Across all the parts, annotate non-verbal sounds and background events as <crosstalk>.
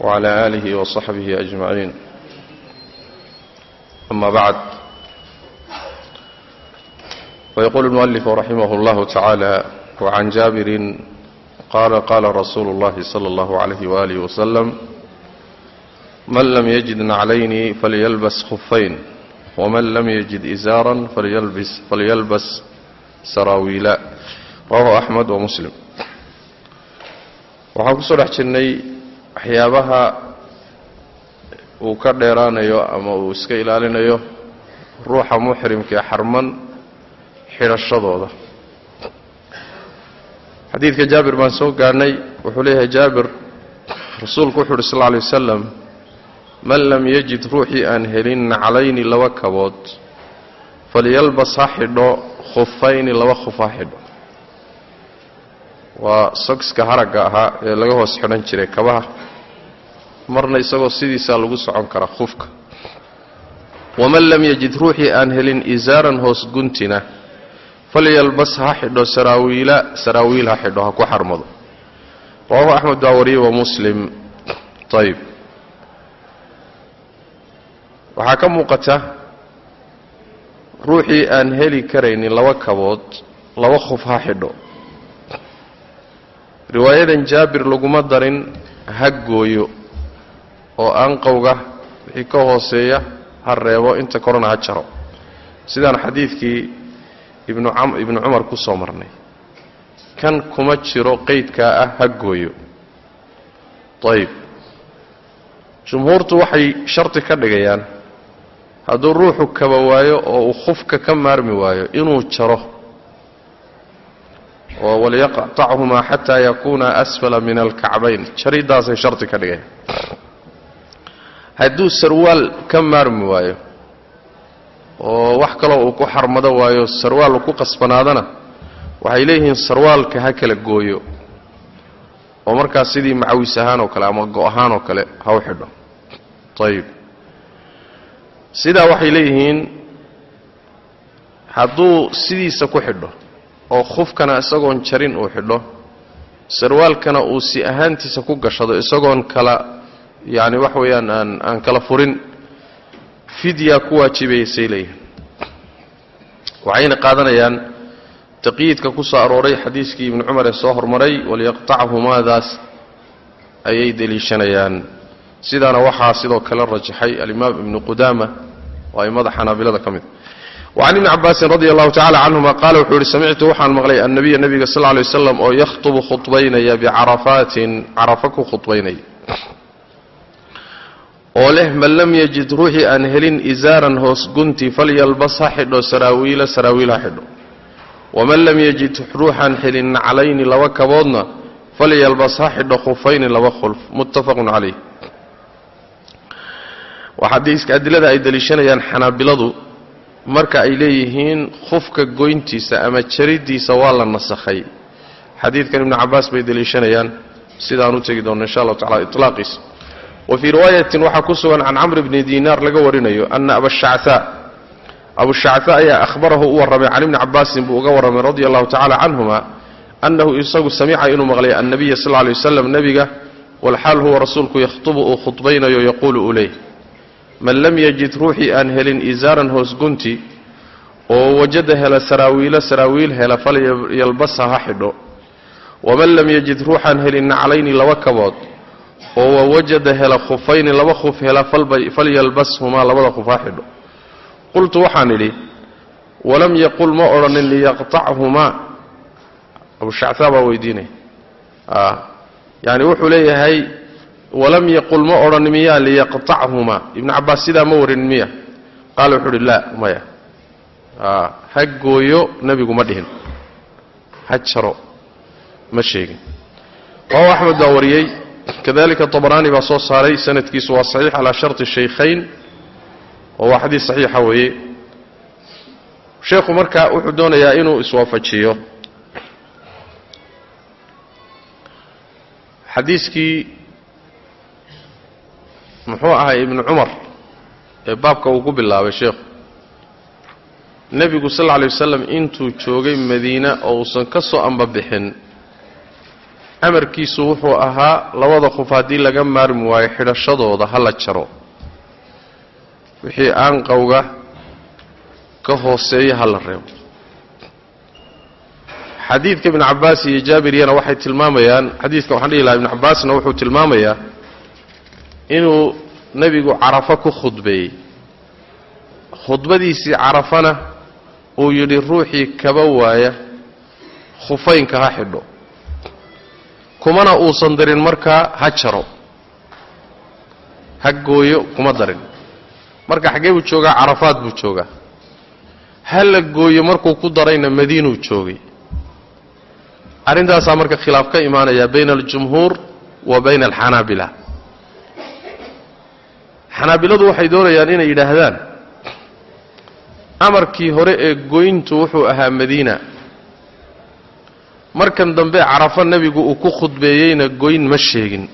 وعلى آله وصحبه أجمعين أما بعد ويقول المؤلف رحمه الله تعالى وعن جابر قال قال رسول الله صلى الله عليه وآله وسلم من لم يجد نعلين فليلبس خفين ومن لم يجد إزارا فليلبس, فليلبس saraawiila rawahu axmed wa muslim waxaan kusoo dhex jirnay waxyaabaha uu ka dheeraanayo ama uu iska ilaalinayo ruuxa muxrimka ee xarman xidhashadooda xadiidka jaabir baan soo gaadhnay wuxuu leeyahay jaabir rasuulku wuxu uhi sal lla wasalam man lam yajid ruuxii aan helin naclayni laba kabood falyalbas ha xidho khufayni laba khuf ha xidho waa sogska haragga ahaa ee laga hoos xidhan jiray kabaha. Marna isagoo sidiisaa lagu socon karaa khufka. Waman lam yajid ruuxii aan helin isaaran hoos guntina falyalbas ha xidho saraawiila saraawiil ha xidho ha ku xarmado. Rawaahu axmed baa wariyey wa muslim. Ayb waxaa ka muuqata ruuxii aan heli karaynin laba kabood laba khuf ha xidho riwaayadan jaabir laguma darin ha gooyo oo anqowga wixii ka hooseeya ha reebo inta korona ha jaro. Sidaan xadiidkii ibnu cumar ku soo marnay. Kan kuma jiro qeydkaa ah ha gooyo. Ayib jumhuurtu waxay shardi ka dhigayaan hadduu ruuxu kaba waayo oo uu khufka ka maarmi waayo inuu jaro oo waliyaqtachumaa xataa yakuuna asfala min alkacbayn. Jariddaasay shardi ka dhigayaan hadduu sarwaal ka maarmi waayo oo wax kaloo uu ku xarmado waayo sarwaal uu ku qasbanaadana waxay leeyihiin sarwaalka ha kala gooyo oo markaas sidii macawis ahaan oo kale ama go' ahaan oo kale ha u xidho. Ayib sidaa waxay leeyihiin hadduu sidiisa ku xidho oo khufkana isagoon jarin uu xidho. Sarwaalkana uu si ahaantiisa ku gashado isagoon kala yacani wax weeyaan aan aan kala furin. Fidyaa ku waajibaysay leeyihiin waxayna qaadanayaan taqyiidka ku soo arooray xadiiskii ibnu cumar ee soo hormaray waliyaqtachumaadaas ayay deliishanayaan. Sidaana waxaa sidoo kale rajaxay alimaam ibnu qudaama oo aimada xanaabilada ka mid wacan ibni cabaasin radi allahu tacala canhuma qaala wuxuu ihi samictu waxaan maqlay annabiya nebiga sal lay waslam oo yakhtubu khudbaynaya bicarafaatin carafa ku khudbaynaya oo leh man lam yajid ruuxii aan helin isaaran hoos gunti falyalbas ha xidho saraawiila saraawiil ha xidho waman lam yajid ruuxaan helin naclayni laba kaboodna falyalbas ha xidho khufayni laba khulf muttafaqun calayh xadiiska adilada ay deliishanayaan xanaabiladu marka ay leeyihiin khufka goyntiisa ama jariddiisa waa la nasakhay. Xadiidkan ibnu cabaas bay deliishanayaan sidaan u tegi doonno insha allahu tacala itlaaqiisa wa fii riwaayatin waxaa ku sugan can camr bni diinaar laga warinayo ana abashacaa abushacaa ayaa ahbarahu u warramay can ibni cabaasin buu uga warramay radia allahu tacala canhuma annahu isagu samica inuu maqlay annabiya sal ly waslam nebiga walxaal huwa rasuulku yakhtubu uu khudbaynayo yaquulu uu leey man lam yajid ruuxii aan helin isaaran hoos gunti oo wajada hela saraawiilo saraawiil hela falyalbasha ha xidho. Waman lam yajid ruuxaan helin naclayni laba kabood oo wajada hela khufayni laba khuf hela falyalbashumaa labada khuf ha xidho. Qultu waxaan idhi walam yaqul ma odhanin liyaqtachumaa abushacaa baa weydiinaya yani wuxuu leeyahay walam yaqul ma odhan miyaa liyaqtachumaa ibnu cabaas sidaa ma warin miya? Qaala wuxuu uhi laa maya ha gooyo nebigu ma dhihin. Ha jaro ma sheegin. Rawahu axmed baa wariyey. Kadalika طabraani baa soo saaray sanadkiisu waa saxiix calaa sharطi shaykhayn oo waa xadiis saxiixa weeye. Sheekhu marka wuxuu doonayaa inuu iswaafajiyo. Xadiiskii muxuu ahay ibnu cumar ee baabka uu ku bilaabay sheekhu nebigu sal lla alay wasalam intuu joogay madiina oo uusan ka soo ambabixin amarkiisu wuxuu ahaa labada qof haddii laga maarmi waayo xidhashadooda ha la jaro. Wixii aanqowga ka hooseeya ha la reebo. Xadiidka ibnu cabbaas iyo jaabiriyana waxay tilmaamayaan xadiidka waxaan dhihi lahaa ibnu cabbaasna wuxuu tilmaamayaa inuu nebigu carafo ku khudbeeyey. Khudbadiisii carafana uu yidhi ruuxii kaba waaya khufaynka ha xidho. Kumana uusan darin markaa ha jaro. Ha gooyo kuma darin. Marka xaggee buu joogaa carafaad buu joogaa. Ha la gooyo markuu ku darayna madiinuu joogay. Arrintaasaa marka khilaaf ka imaanaya bayna aljumhuur wa bayna alxanaabila xanaabiladu waxay doonayaan inay yidhaahdaan amarkii hore ee goyntu wuxuu ahaa madiina. Markan dambe carafo nebigu uu ku khudbeeyeyna goyn ma sheegin.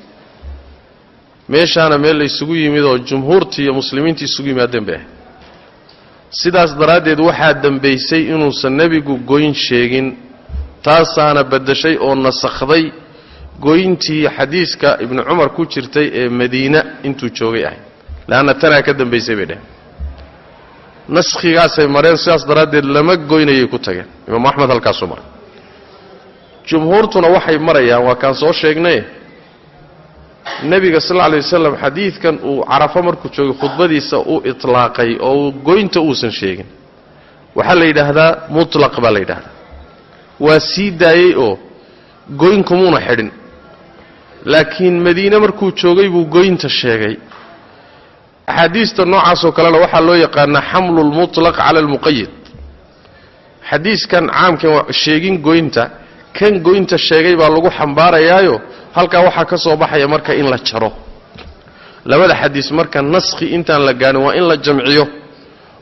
Meeshaana meel la isugu yimid oo jumhuurtii iyo muslimiintii isugu yimaadeen bay ahayd sidaas daraaddeed waxaa dembaysay inuusan nebigu goyn sheegin taasaana baddashay oo nasakhday goyntii xadiiska ibnu cumar ku jirtay ee madiina intuu joogay ahayd leanna tanaa ka dambaysay bay dheheen naskhigaasay mareen sidaas daraaddeed lama goynayay ku tageen imaamu axmed halkaasuu maray jumhuurtuna waxay marayaan waa kaan soo sheegnay nebiga sal alla lay wasalam xadiidkan uu carafo markuu joogay khudbadiisa uu itlaaqay oo goynta uusan sheegin waxaa la yidhaahdaa mutlaq baa la yidhahdaa waa sii daayey oo goyn kumuuna xidhin laakiin madiine markuu joogay buu goynta sheegay axaadiista noocaasoo kalena waxaa loo yaqaanaa xamlu lmutlaq cala almuqayid. Xadiiskan caamkan sheegin goynta kan goynta sheegay baa lagu xambaarayaayo halkaa waxaa ka soo baxaya marka in la jaro. Labada xadiis marka naskhi intaan la gaarin waa in la jamciyo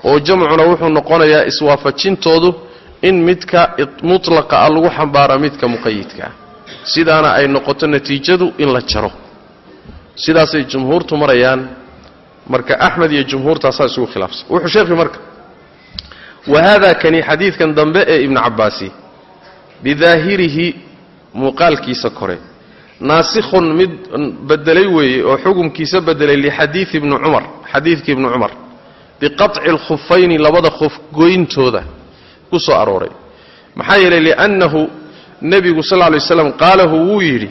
oo jamcuna wuxuu noqonayaa iswaafajintoodu in midka mutlaqa ah lagu xambaara midka muqayidka ah. Sidaana ay noqoto natiijadu in la jaro. Sidaasay jumhuurtu marayaan marka axmed iyo jumhuurtaasaa isugu khilaafsan. Wuxuu sheekhi marka wa haada kani xadiidkan dambe ee ibnu cabbaasi bidaahirihi muuqaalkiisa kore naasikhun mid bedelay weeye oo xukumkiisa bedelay lixadiidi ibni cumar xadiidkii ibni cumar biqaطci alkhufayni labada khuf goyntooda ku soo arooray. Maxaa yeelay liannahu nebigu sal lla lay qaalahu wuu yidhi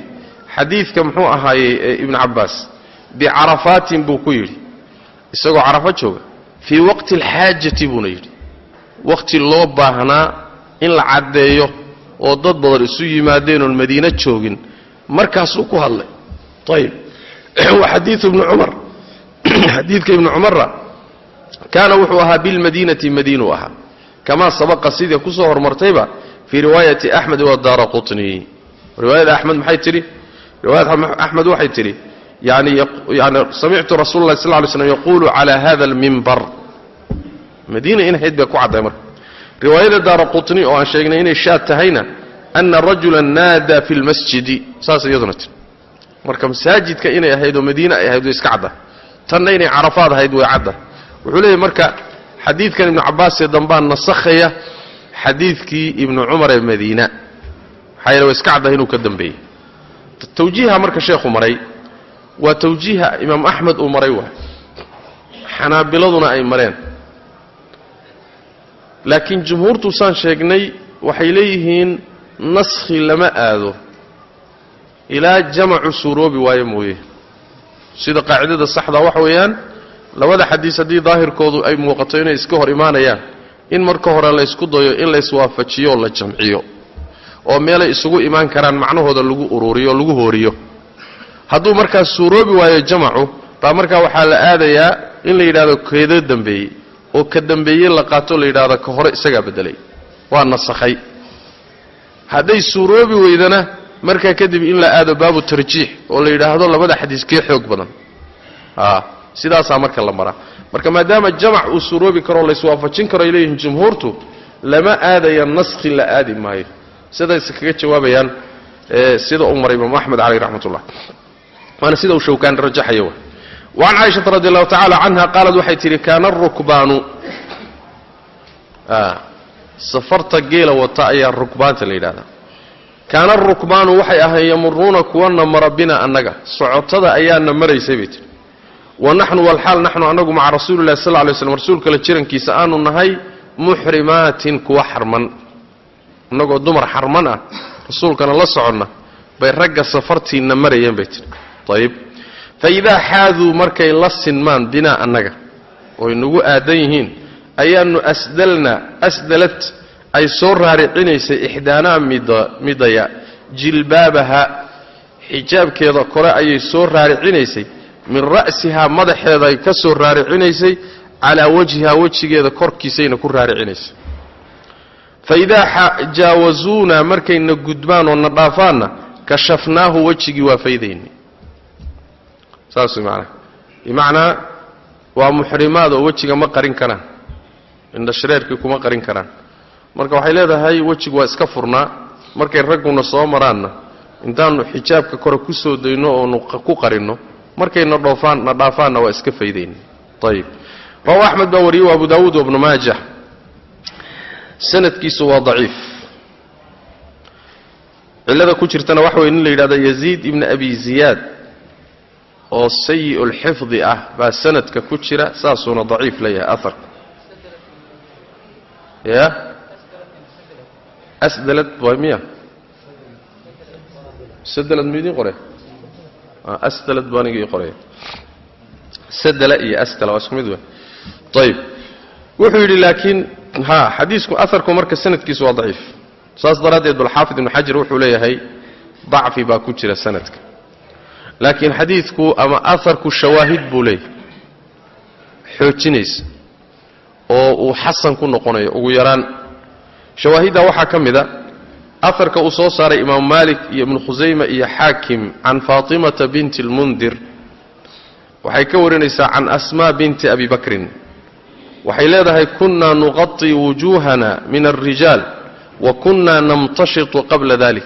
xadiidka muxuu ahaayey ee ibnu cabbaas bicarafaatin buu ku yidhi isagoo carafo jooga fii waqti alxaajati buuna yidhi. Waqti loo baahnaa in la caddeeyo oo dad badan isu yimaadeen oon madiine joogin. Markaasuu ku hadlay. Ayib <clears throat> wa xadiiu ibni cumar. <clears throat> Xadiidka ibni cumarra kaana wuxuu ahaa bilmadiinati madiinuu ahaa. Kamaa sabaqa sidii ku soo hormartayba fii riwaayati axmed wadaara qutni. Riwaayada axmed maxay tidhi? Riwaayad axmed waxay tidhi samictu rasuula lah sal ly slm yaquulu cala hada almimbar madiina in hayd bay ku cadday marka riwaayada daara qutni oo aan sheegnay inay shaad tahayna ana rajula naada fi lmasjidi saas iyaduna tir marka masaajidka inay ahayd oo madiine ay ahayd way iska cadda tanna inay carafaad ahayd way cadda wuxuu leeyahy marka xadiidkan ibnu cabbaasee dambaa nasakhaya xadiidkii ibnu cumar ee madiina maxaa yeele way iska caddahay inuu ka dambeeyey tawjiiha marka sheekhu maray waa tawjiiha imaam axmed uu maray waay. Xanaabiladuna ay mareen. Laakiin jumhuurtu saan sheegnay waxay leeyihiin naskhi lama aado. Ilaa jamacu suuroobi waayo mooye. Sida qaacidada saxda waxa weeyaan labada xadiis haddii daahirkoodu ay muuqato inay iska hor imaanayaan in marka hore laysku dayo in layswaafajiyo oo la jamciyo. Oo meelay isugu imaan karaan macnahooda lagu ururiyo o lagu hooriyo hadduu markaas suuroobi waayo jamacu baa markaa waxaa la aadayaa in la yidhahdo keedo dambeeyey. Oo ka dambeeye la qaato la yidhahdo ka hore isagaa beddelay. Waa nasakhay. Hadday suuroobi weydana markaa kadib in la aado baabu tarjiix oo la yidhaahdo labada xadiis kee xoog badan. A sidaasaa marka la maraa. Marka maadaama jamac uu suroobi karoo layswaafajin karo ay leeyihiin jumhuurtu lama aadaya naskhi la aadi maayo. Sidayse kaga jawaabayaan sida uu maray imaamu axmed caleyh raxmat ullah waana sida uu shawkaan rajaxaya w wacan caaishata radi allahu tacala canha qaalad waxay tidhi kaana arukbaanu safarta geela wata ayaa rukbaanta la yidhahdaa kaana arukbaanu waxay ahayn yamuruuna kuwana mara bina annaga socotada ayaana maraysay bay tihi wa naxnu walxaal naxnu annagu maca rasuulillahi sal lay slam rasuulkale jirankiisa aanu nahay muxrimaatin kuwa xarman. Annagoo dumar xarman ah rasuulkana la soconna bay ragga safartiinna marayeen bay tihi ayib. Fa idaa xaaduu markay la sinmaan binaa annaga oy nagu aadan yihiin ayaanu asdalna asdalad ay soo raaricinaysay ixdaanaa midaya jilbaabaha. Xijaabkeeda kore ayay soo raaricinaysay min ra'sihaa madaxeeda ay ka soo raaricinaysay calaa wajhihaa wejigeeda korkiisayna ku raaricinaysay. Fa idaa jaawasuuna markayna gudbaan oo na dhaafaanna kashafnaahu wejigii waa faydayni saas maanaa bimacnaa waa muxrimaad oo wejiga ma qarin karaan. Indhashareerkii kuma qarin karaan. Marka waxay leedahay wejigu waa iska furnaa markay ragguna soo maraanna intaannu xijaabka kore ku soo dayno oonu ku qarinno markayna dhoofaan na dhaafaanna waa iska faydayni ayib rawahu axmed baa wariyey abu daawuud wabnu maaja sanadkiisu waa daciif. Cillada ku jirtana waxa weye nin la yidhahdo yaziid ibni abi ziyaad oo sayi'ulxifdi ah baa sanadka ku jira saasuuna daciif leeyahay aharku ya? Asdalad waa miya? Sadalad idiin qore asdalad baa aniga ii sadala iyo asdala waa isku mid wey ayib wuxuu yidhi laakiin ha xadiisku aharku marka sanadkiisu waa daciif. Saas daraaddeed balxaafid ibnu xajar wuxuu leeyahay dacfi baa ku jira sanadka laakiin xadiidku ama aharku shawaahid buu leeyahay. Xoojinaysa. Oo uu xasan ku noqonayo. Ugu yaraan shawaahidda waxaa ka mid a. Aharka uu soo saaray imaamu maalik iyo ibnu khusayma iyo xaakim can faatimata binti almundir. Waxay ka warinaysaa can asmaa binti abi bakrin. Waxay leedahay kunna nuqaطi wujuuhana min alrijaal wa kunna namtashitu qabla dalik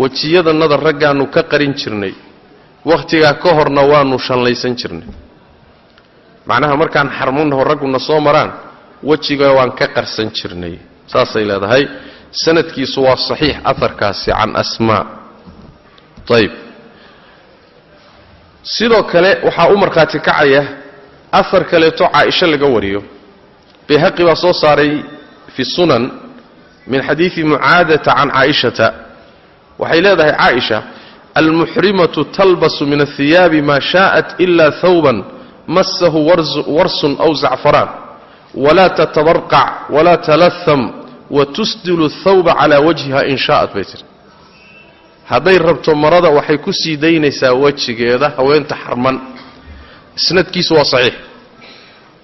wejiyadannada raggaannu ka qarin jirnay wakhtigaa ka horna waannu shallaysan jirnay. Macnaha markaan xarmunnaho ragguna soo maraan wejiga waan ka qarsan jirnay. Saasay leedahay sanadkiisu waa saxiix aharkaasi can asmaa. Ayib sidoo kale waxaa u markhaati kacaya ahar kaleeto caaisha laga wariyo. Bayhaqi baa soo saaray fi sunan min xadiidi mucaadata can caaishata waxay leedahay caaisha almuxrimatu talbasu min ahiyaabi maa shaءat ila hawban masahu warsun aw zacfaraan walaa tatabarqac walaa talaham watusdilu اthawba calaa wajhiha in shaءat bay tiri hadday rabto marada waxay ku sii daynaysaa wejigeeda haweenta xarman isnadkiisu waa saxiix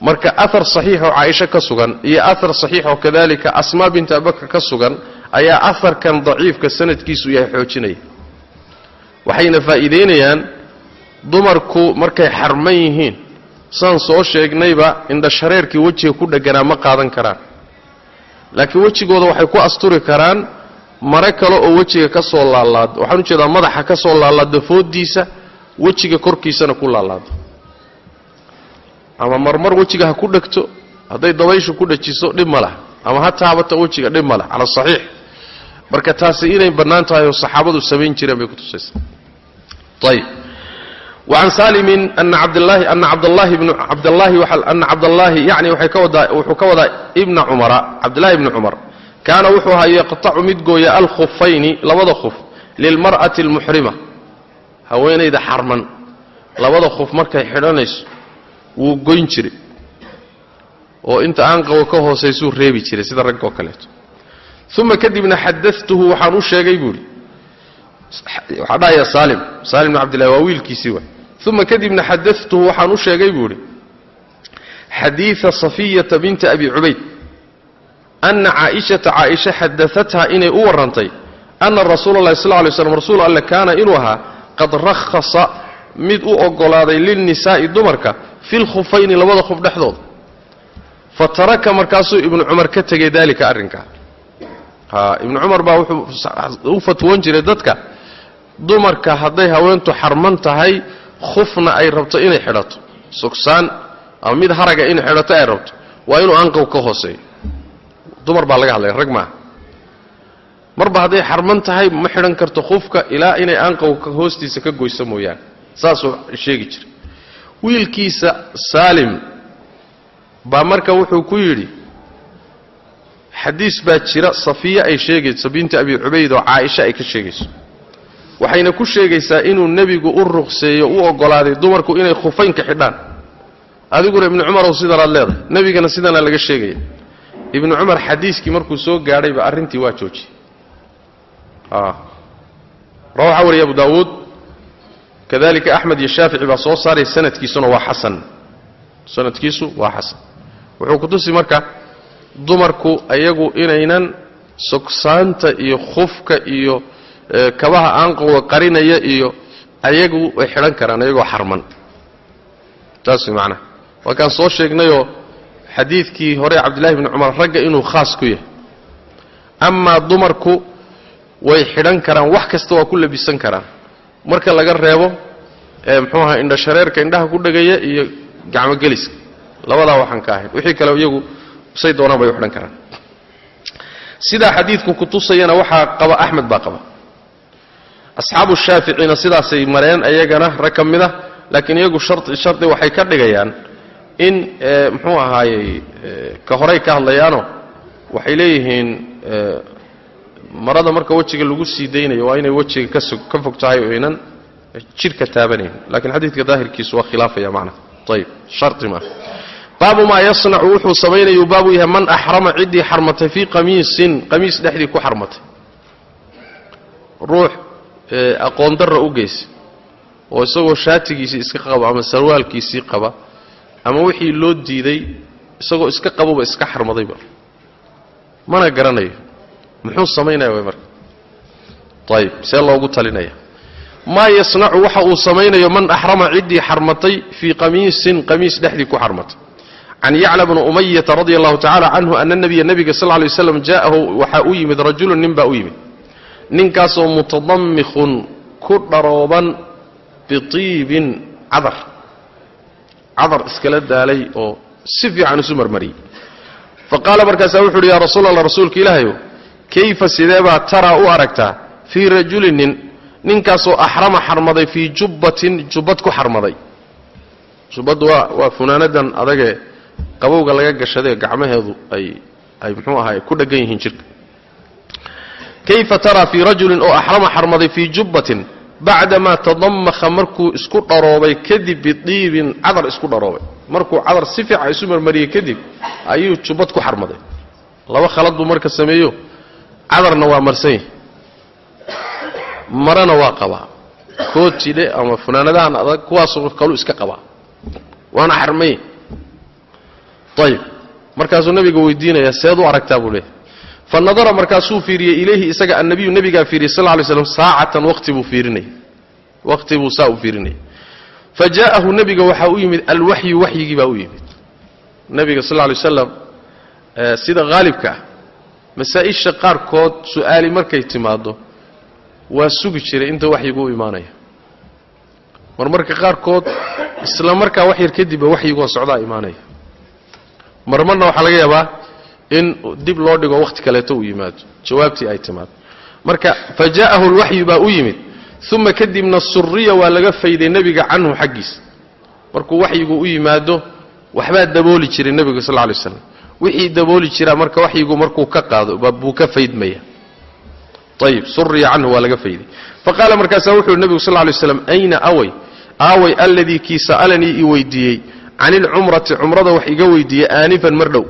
marka ahar saxiix oo caaisho ka sugan iyo ahar saxiix oo kadalika asmaa binti abibakr ka sugan ayaa aharkan daciifka sanadkiisu yahay xoojinaya. Waxayna faa'iidaynayaan dumarku markay xarman yihiin. Saan soo sheegnayba indhashareerkii wejiga ku dheganaa ma qaadan karaan. Laakiin wejigooda waxay ku asturi karaan mare kale oo wejiga ka soo laalaado. Waxaan u jeedaa madaxa ka soo laalaado foodiisa wejiga korkiisana ku laalaado. Ama marmar wejiga ha ku dhegto hadday dabayshu ku dhajiso dhib ma lah ama ha taabato wejiga dhib ma lah cala saxiix marka taasi inay bannaan tahay oo saxaabadu samayn jireen bay kutusaysaa ayb waan salimin ana cabdlaahi ana cabdallaahi bn cabdallaahi ana cabdallaahi yani waxay ka wadaa wuxuu ka wadaa ibna cumara cabdillahi ibni cumar. Kaana wuxuu ahaa yaqtacu mid gooya alkhufayni labada khuf lilmar'ati almuxrima haweenayda xarman. Labada khuf markay xidhanayso wuu goyn jiray. Oo inta aan qabo ka hoosaysuu reebi jiray sida rag kaleeto uma kadibna xadatuhu waxaan u sheegay buui waadhaayasaalm abdlah waa wiilkiisii uma kadibna xadatuhu waxaan u sheegay buuhi xadiia safiyata binti abi cubayd ana caaishata caaisha xadaatha inay u warantay ana rasuula lahi sl lay slam rasuul alle kaana inuu ahaa qad rahasa mid u ogolaaday lilnisaa'i dumarka fi lkhufayni labada khuf dhexdooda fa taraka markaasuu ibnu cumar ka tegay daalika arrinkaa ibnu cumar baa wuxuu u fatwoon jiray dadka dumarka hadday haweentu xarman tahay khufna ay rabto inay xidhato. Sugsaan ama mid haraga inay xidhato ay rabto. Waa inuu anqow ka hooseeyo. Dumar baa laga hadlaya rag maaha marba hadday xarman tahay ma xidhan karto khufka ilaa inay anqowka hoostiisa ka goyso mooyaane. Saasuu sheegi jiray. Wiilkiisa saalim baa marka wuxuu ku yidhi xadiis baa jira safiye ay sheegayso binti abi cubayd oo caaisha ay ka sheegayso. Waxayna ku sheegaysaa inuu nebigu u ruqseeyo u ogolaaday dumarku inay khufaynka xidhaan. Adiguna ibnu cumarow sidanaad leedahay nebigana sidanaa laga sheegaya. Ibnu cumar xadiiskii markuu soo gaadhayba arrintii waa joojiyey. Rawaxa wariya abu daawuud kadalika axmed iyo shaafici baa soo saaray sanadkiisuna waa xasan. Sanadkiisu waa xasan. Wuxuu ku tusi marka dumarku ayagu inaynan sogsaanta iyo khufka iyo kabaha aanqowga qarinaya iyo ayagu ay xidhan karaan ayagoo xarman. Taas way macnaha waa kaan soo sheegnayoo xadiidkii hore cabdillahi bni cumar ragga inuu khaas ku yahay. Amaa dumarku way xidhan karaan wax kasta waa ku labisan karaan. Marka laga reebo mxuu ahaa indha shareerka indhaha ku dhegaya iyo gacmogeliska labadaa waxaan ka ahayn. Wixii kale iyagu say doonaan bay u xidhan karaan. Sidaa xadiidku kutusayana waxaa qaba axmed baa qaba. Asxaabu shaaficina sidaasay mareen ayagana rag ka mid a laakiin iyagu shardi waxay ka dhigayaan in muxuu ahaayey ka horey ka hadlayaano waxay leeyihiin marada marka wejiga lagu sii daynayo waa inay wejiga ka fog tahay oo aynan jidhka taabanayn lakiin xadiidka daahirkiisu waa khilaafaya macnaha ayib shardi maaha baabu maa yasnacu wuxuu samaynayu baabu yahay man axrama ciddii xarmatay fii qamiisin qamiis dhexdii ku xarmatay. Ruux aqoon u geysa oo isagoo shaatigiisii iska qaba ama sarwaalkiisii qaba ama wixii loo diiday isagoo iska qaboba iska xarmadayba. Mana garanayo. Muxuu samaynaya way marka. Ayib see loogu talinaya. Maa yasnacu waxa uu samaynayo man axrama ciddii xarmatay fii qamiisin qamiis dhexdii ku xarmatay can yacla bni umayata radia allahu tacala canhu ana nabiya nebiga sal lay waslam jaa'ahu waxaa u yimid rajulun nin baa u yimid ninkaasoo mutadammikhun ku dharooban biiibin cadar cadar iskala daalay oo si fiican isu marmariyey fa qaala markaasaa wuxu uhi yaa rasuul allah rasuulka ilaahayow kayfa sideebaa taraa u aragtaa fii rajulin nin ninkaasoo axrama xarmaday fii jubbatin jubbad ku xarmaday jubbaddu waa funaanadan adagee qabowga laga gashadee gacmaheedu ay ay muxuu ahaay ku dheggan yihiin jirka. Kayfa taraa fii rajulin oo axrama xarmaday fii jubbatin bacdamaa tadamakha markuu isku dharoobay kadib bidiibin cadar isku dharoobay. Markuu cadar si fiican isu marmariyey kadib ayuu jubbad ku xarmaday. Laba khalad buu marka sameeyo. Cadarna waa marsan yahay. Marana waa qabaa. Kootidhe ama funaanadahan adag kuwaasoo kalu iska qabaa. Waana xarmay ayib markaasuu nabiga weydiinayaa seed u aragtaa buu leeyahy fa nadara markaasuu fiiriyey ilayhi isaga annabiyu nabigaa fiiriyey sal lay slam saacatan waqti buu fiirinayay waqti buu saa u fiirinayay fa jaa'ahu nebiga waxaa u yimid alwaxyu waxyigii baa u yimid. Nebiga sal lay waslam sida haalibka ah masaa-isha qaarkood su'aali markay timaaddo waa sugi jiray inta waxyigu u imaanaya. Mar marka qaarkood isla markaa wax yar kadibba waxyigoo socdaa imaanaya mar marna waxaa laga yaabaa in dib loo dhigo wakhti kaleeto uu yimaado jawaabtii ay timaado. Marka fa alwaxyu baa u yimid uma kadibna suriya waa laga fayday nebiga canhu xaggiisa. Markuu waxyigu u yimaado waxbaa dabooli jiray nebigu sal lay slam wixii dabooli jiraa marka waxyigu markuu ka qaado buu ka faydmaya. Ayib suriya canhu waa laga fayday. Faqaala markaasaa wuxuu nebigu sal lay slam ayna away? Aaway alladii kii sa'alanii i weydiiyey can ilcumrati cumrada wax iga weydiiyey aanifan mar dhow.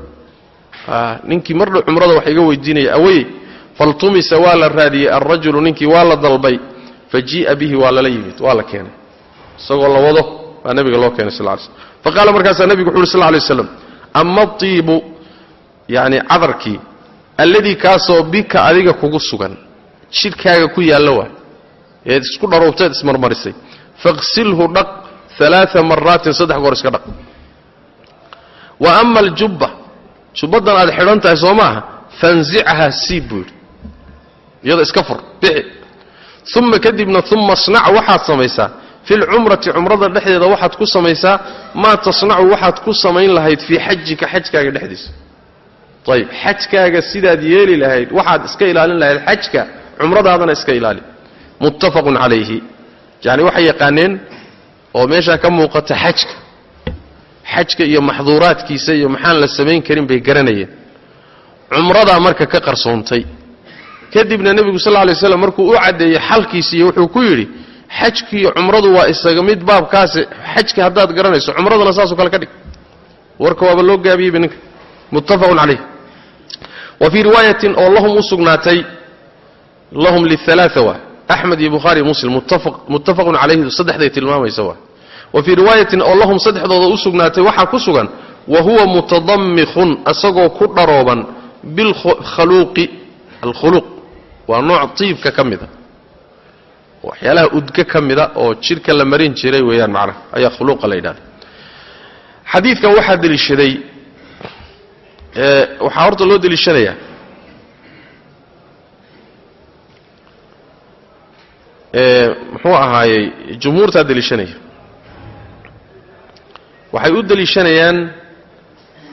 Ninkii mar dhow cumrada wax iga weydiinaya awayey faltumisa waa la raadiyey alrajulu ninkii waa la dalbay. Fa jii'a bihi waa lala yimid waa la keenay. Isagoo la wado baa nebiga loo keenay sal slm faqaala markaasaa nebigu wuxu uhi sl lay waslam ama tiibu yani cadarkii alladii kaasoo bika adiga kugu sugan jidhkaaga ku yaallo waa eed isku dharuubteed ismarmarisay. Faqsilhu dhaq alaaa maraatin saddex goor iska dhaq wa ama aljubba. Jubbadan aad xidhan tahay soo maaha fanzichaa siib buu yidhi. Iyada iska fur bixi. Uma kadibna uma snac waxaad samaysaa. Fi lcumrati cumrada dhexdeeda waxaad ku samaysaa. Maa tasnacu waxaad ku samayn lahayd fii xajika xajkaaga dhexdiisa. Ayib xajkaaga sidaad yeeli lahayd waxaad iska ilaalin lahayd xajka cumradaadana iska ilaali. Muttafaqun calayhi. Yani waxay yaqaaneen oo meeshaa ka muuqata xajka xajka iyo maxduuraadkiisa iyo maxaan la samayn karin bay garanayeen. Cumradaa marka ka qarsoontay. Kadibna nebigu sal lla lay slam markuu u caddeeyey xalkiisiiyo wuxuu ku yidhi xajkiiyo cumradu waa isaga mid baabkaasi xajka haddaad garanayso cumradana saasoo kale ka dhig. Warka waaba loo gaabiyeyba ninka. Muttafaqun calayh wa fii riwaayatin oo lahum u sugnaatay lahum lialaaa waa axmed iyo bukhaari muslim muttafaqun calayhi saddexday tilmaamaysa waa wa fii riwaayatin oo lahum saddexdooda u sugnaatay waxaa ku sugan wa huwa mutadammikun asagoo ku dharooban bilkhaluuqi alkhuluuq. Waa nooc tiibka ka mida waxyaalaha udga ka mida oo jidhka la marin jiray weeyaan macnaha ayaa khuluuqa la yidhahda xadiidkan waxaa deliishaday waxaa horta loo deliishanayaa. Muxuu ahaayey jumhuurtaa deliishanaya waxay u deliishanayaan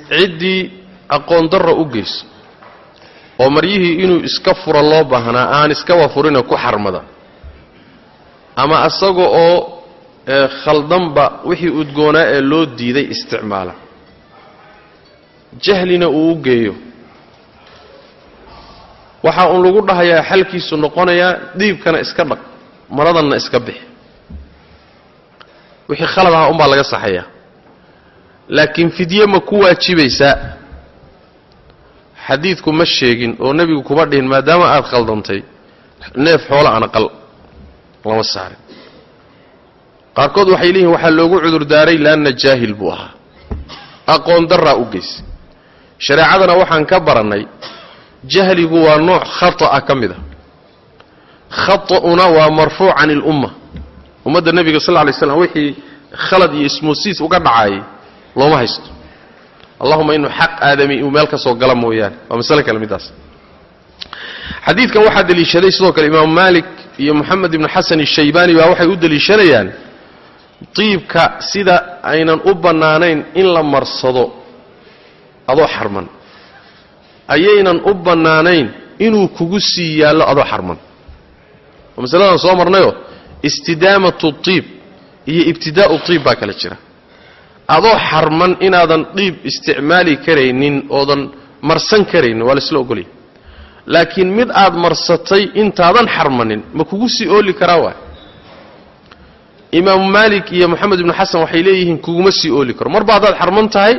ciddii aqoon darra u geyso oo maryihii inuu iska furo loo baahnaa aan iskaba furina ku xarmada. Ama asaga oo khaldanba wixii udgoonaa ee loo diiday isticmaala. Jahlina uu u geeyo. Waxaa uun lagu dhahayaa xalkiisu noqonayaa dhiibkana iska dhaq maradanna iska bixi. Wixii khalad aha unbaa laga saxayaa laakiin fidye ma ku waajibaysaa xadiidku ma sheegin oo nebigu kuma dhihin maadaama aad khaldantay. Neef xoola ana qal lama saarin. Qaarkood waxay leeyihiin waxaa loogu cudurdaaray laanna jaahil buu ahaa. Aqoon darraa u geysay shareecadana waxaan ka barannay jahligu waa nooc khata'a ka mid a khata'una waa marfuuc can ilumma ummadda nebiga sal lla lay slam wixii khalad iyo ismoosiis uga dhacaayay looma haysto. Allahuma inuu xaq aadami uu meel ka soo gala mooyaane. Waa masale kale middaas xadiidkan waxaa deliishaday sidoo kale imaamu maalik iyo moxamed ibnu xasan ishaybaani baa waxay u deliishanayaan tiibka sida aynan u bannaanayn in la marsado adoo xarman. Ayaynan u bannaanayn inuu kugu sii yaallo adoo xarman. Oo masaladan soo marnayoo istidaamatu tiib iyo ibtidaa'u tiib baa kala jira adoo xarman inaadan dhiib isticmaali karaynin oodan marsan karaynin waa laisla ogolya laakiin mid aad marsatay intaadan xarmanin ma kugu sii ooli karaa waay? Imaamu maalik iyo moxamed ibnu xasan waxay leeyihiin kuguma sii ooli karo. Marba haddaad xarman tahay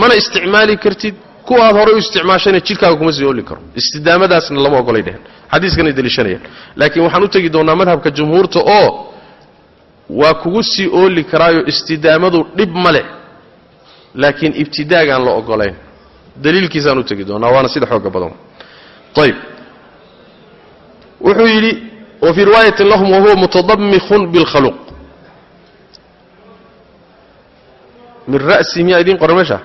mana isticmaali kartid. Kuwa aad horay u isticmaashayna jidhkaaga kuma sii ooli karo. Istidaamadaasna lama ogolay dheheen xadiiskanay deliishanayaan laakiin waxaan u tegi doonnaa madhabka jumhuurta oo waa kugu sii ooli karaayo istidaamadu dhib ma leh laakiin ibtidaagaan la ogolayn daliilkiisaan u tegi doonnaa waana sida xooga badan. Ayb wuxuu yidhi wa fii riwaayatin lahum wahuwa mutadammikun bilkhaluuq. Min ra'si miyaa idiin qoran meesha?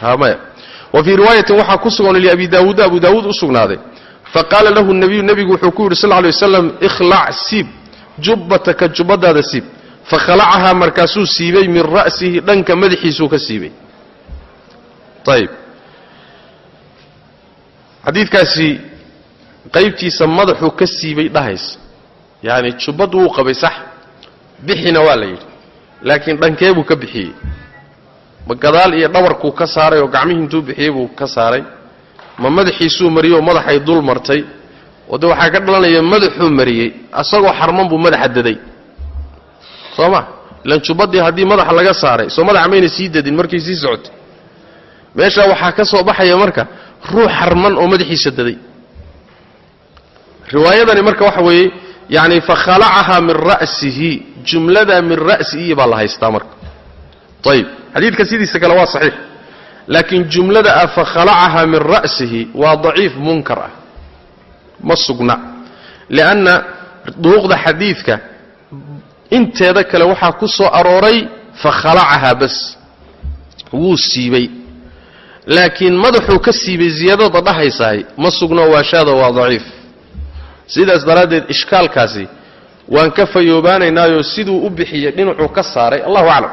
Ha maya. Wa fii riwaayatin waxaa ku sugan liabi daawuuda abu daawuud u sugnaaday. Faqaala lahu nabiyu nebigu wuxuu ku yidhi sal lay waslam ikhlac siib jubbataka jubbadaada siib. Fakhalacahaa markaasuu siibay min ra'sihi dhanka madaxiisuu ka siibay. Ayb xadiidkaasi qaybtiisa madaxuu ka siibay dhahaysa yacani jubbad wuu qabay sax. Bixina waa la yidhi. Laakiin dhankee buu ka bixiyey. Ma gadaal iyo dhabarkuu ka saaray oo gacmihii intuu bixiyey buu ka saaray. Ma madaxiisuu mariyey oo madaxay dul martay oo de waxaa ka dhalanaya madaxuu mariyey asagoo xarman buu madaxa daday. Soo ma? Ilan jubbadii haddii madaxa laga saaray soo madaxa mayna sii dadin markay sii socotay. Meeshaa waxaa ka soo baxaya marka ruux xarman oo madaxiisa daday. Riwaayadani marka waxa weeye yani fakhalacahaa min ra'sihi jumlada min ra'sihi baa la haystaa marka. Ayib xadiidka sidiisa kale waa saxiix. Laakiin jumlada ah fakhalacahaa min ra'sihi waa daciif munkar ah ma sugna. Lianna duruqda xadiidka inteeda kale waxaa ku soo arooray fa khalacahaa bas. Wuu siibay. Laakiin madaxuu ka siibay ziyaadada dhahaysahay ma sugno waashaada waa daciif. Sidaas daraaddeed ishkaalkaasi waan ka fayoobaanaynaayo siduu u bixiyey dhinacuu ka saaray allahu aclam.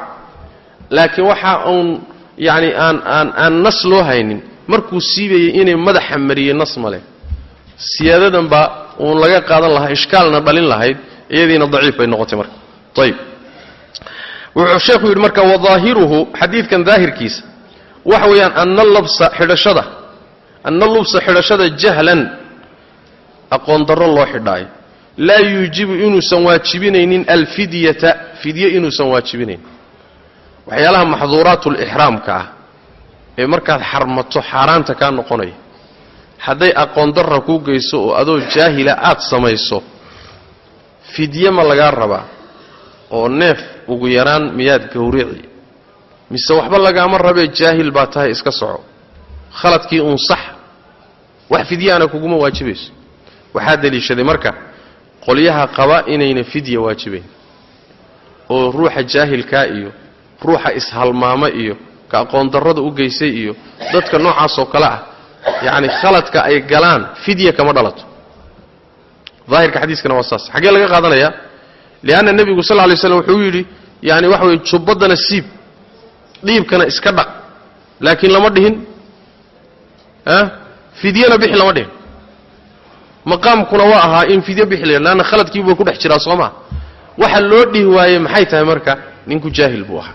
Laakiin waxa uun yacni aan aan aan nas loo haynin markuu siibayay inay madaxa mariyey nas ma leh siyaadadan baa uun laga qaadan lahaa ishkaalna dhalin lahayd iyadiina daciif bay noqotay marka. Ayib wuxuu sheekhu yidhi marka wadaahiruhu xadiidkan daahirkiisa waxa weeyaan ana labsa xidhashada ana lubsa xidhashada jahlan aqoon darro loo xidhaayo laa yuujibu inuusan waajibinaynin alfidyata fidye inuusan waajibinayn waxyaalaha maxduuraatulixraamka ah ee markaad xarmato xaaraanta kaa noqonaya hadday aqoon darra kuu geyso oo adoo jaahila aad samayso fidye ma lagaa rabaa oo neef ugu yaraan miyaad gowrici. Mise waxba lagaama rabee jaahil baa tahay iska soco. Khaladkii uun sax wax fidyaana kuguma waajibayso waxaa deliishaday marka qolyaha qaba inayna fidya waajibayn. Oo ruuxa jaahilkaa iyo ruuxa ishalmaamo iyo ka aqoon darrada u geysay iyo dadka noocaasoo kale ah yacni khaladka ay galaan fidya kama dhalato. Daahirka xadiiskana waa saas. Xaggee laga qaadanayaa lianna nebigu sal lay slam wuxuu yidhi yani waxa weye jubbadana siib dhiibkana iska dhaq laakiin lama dhihin fidyana bixi lama dhihin. Maqaamkuna waa ahaa in fidyo bixi la leanna khaladkiibuu ku dhex jiraa soo waxa loo dhihi waayey maxay tahay marka ninku jaahil buu ahaa.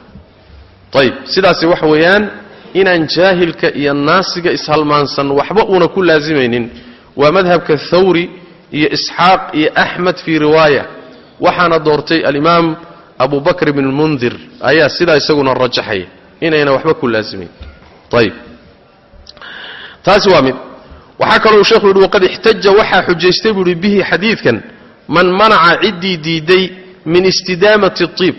Ayib sidaasi waxa weeyaan inaan jaahilka iyo naasiga ishalmaansan waxba uuna ku laasimaynin waa madhabka thawri iyo isxaaq iyo axmed fii riwaaya. Waxaana doortay alimaam abu bn lmundir ayaa sidaa isaguna rajaxaya inayna waxba ku laasimayn. Ayib taasi waa mid. Waxaa kaloo sheekhu yidhi waqad ixtaja waxaa xujaystay buu yidhi bihi xadiidkan man manaca ciddii diiday min istidaamati iib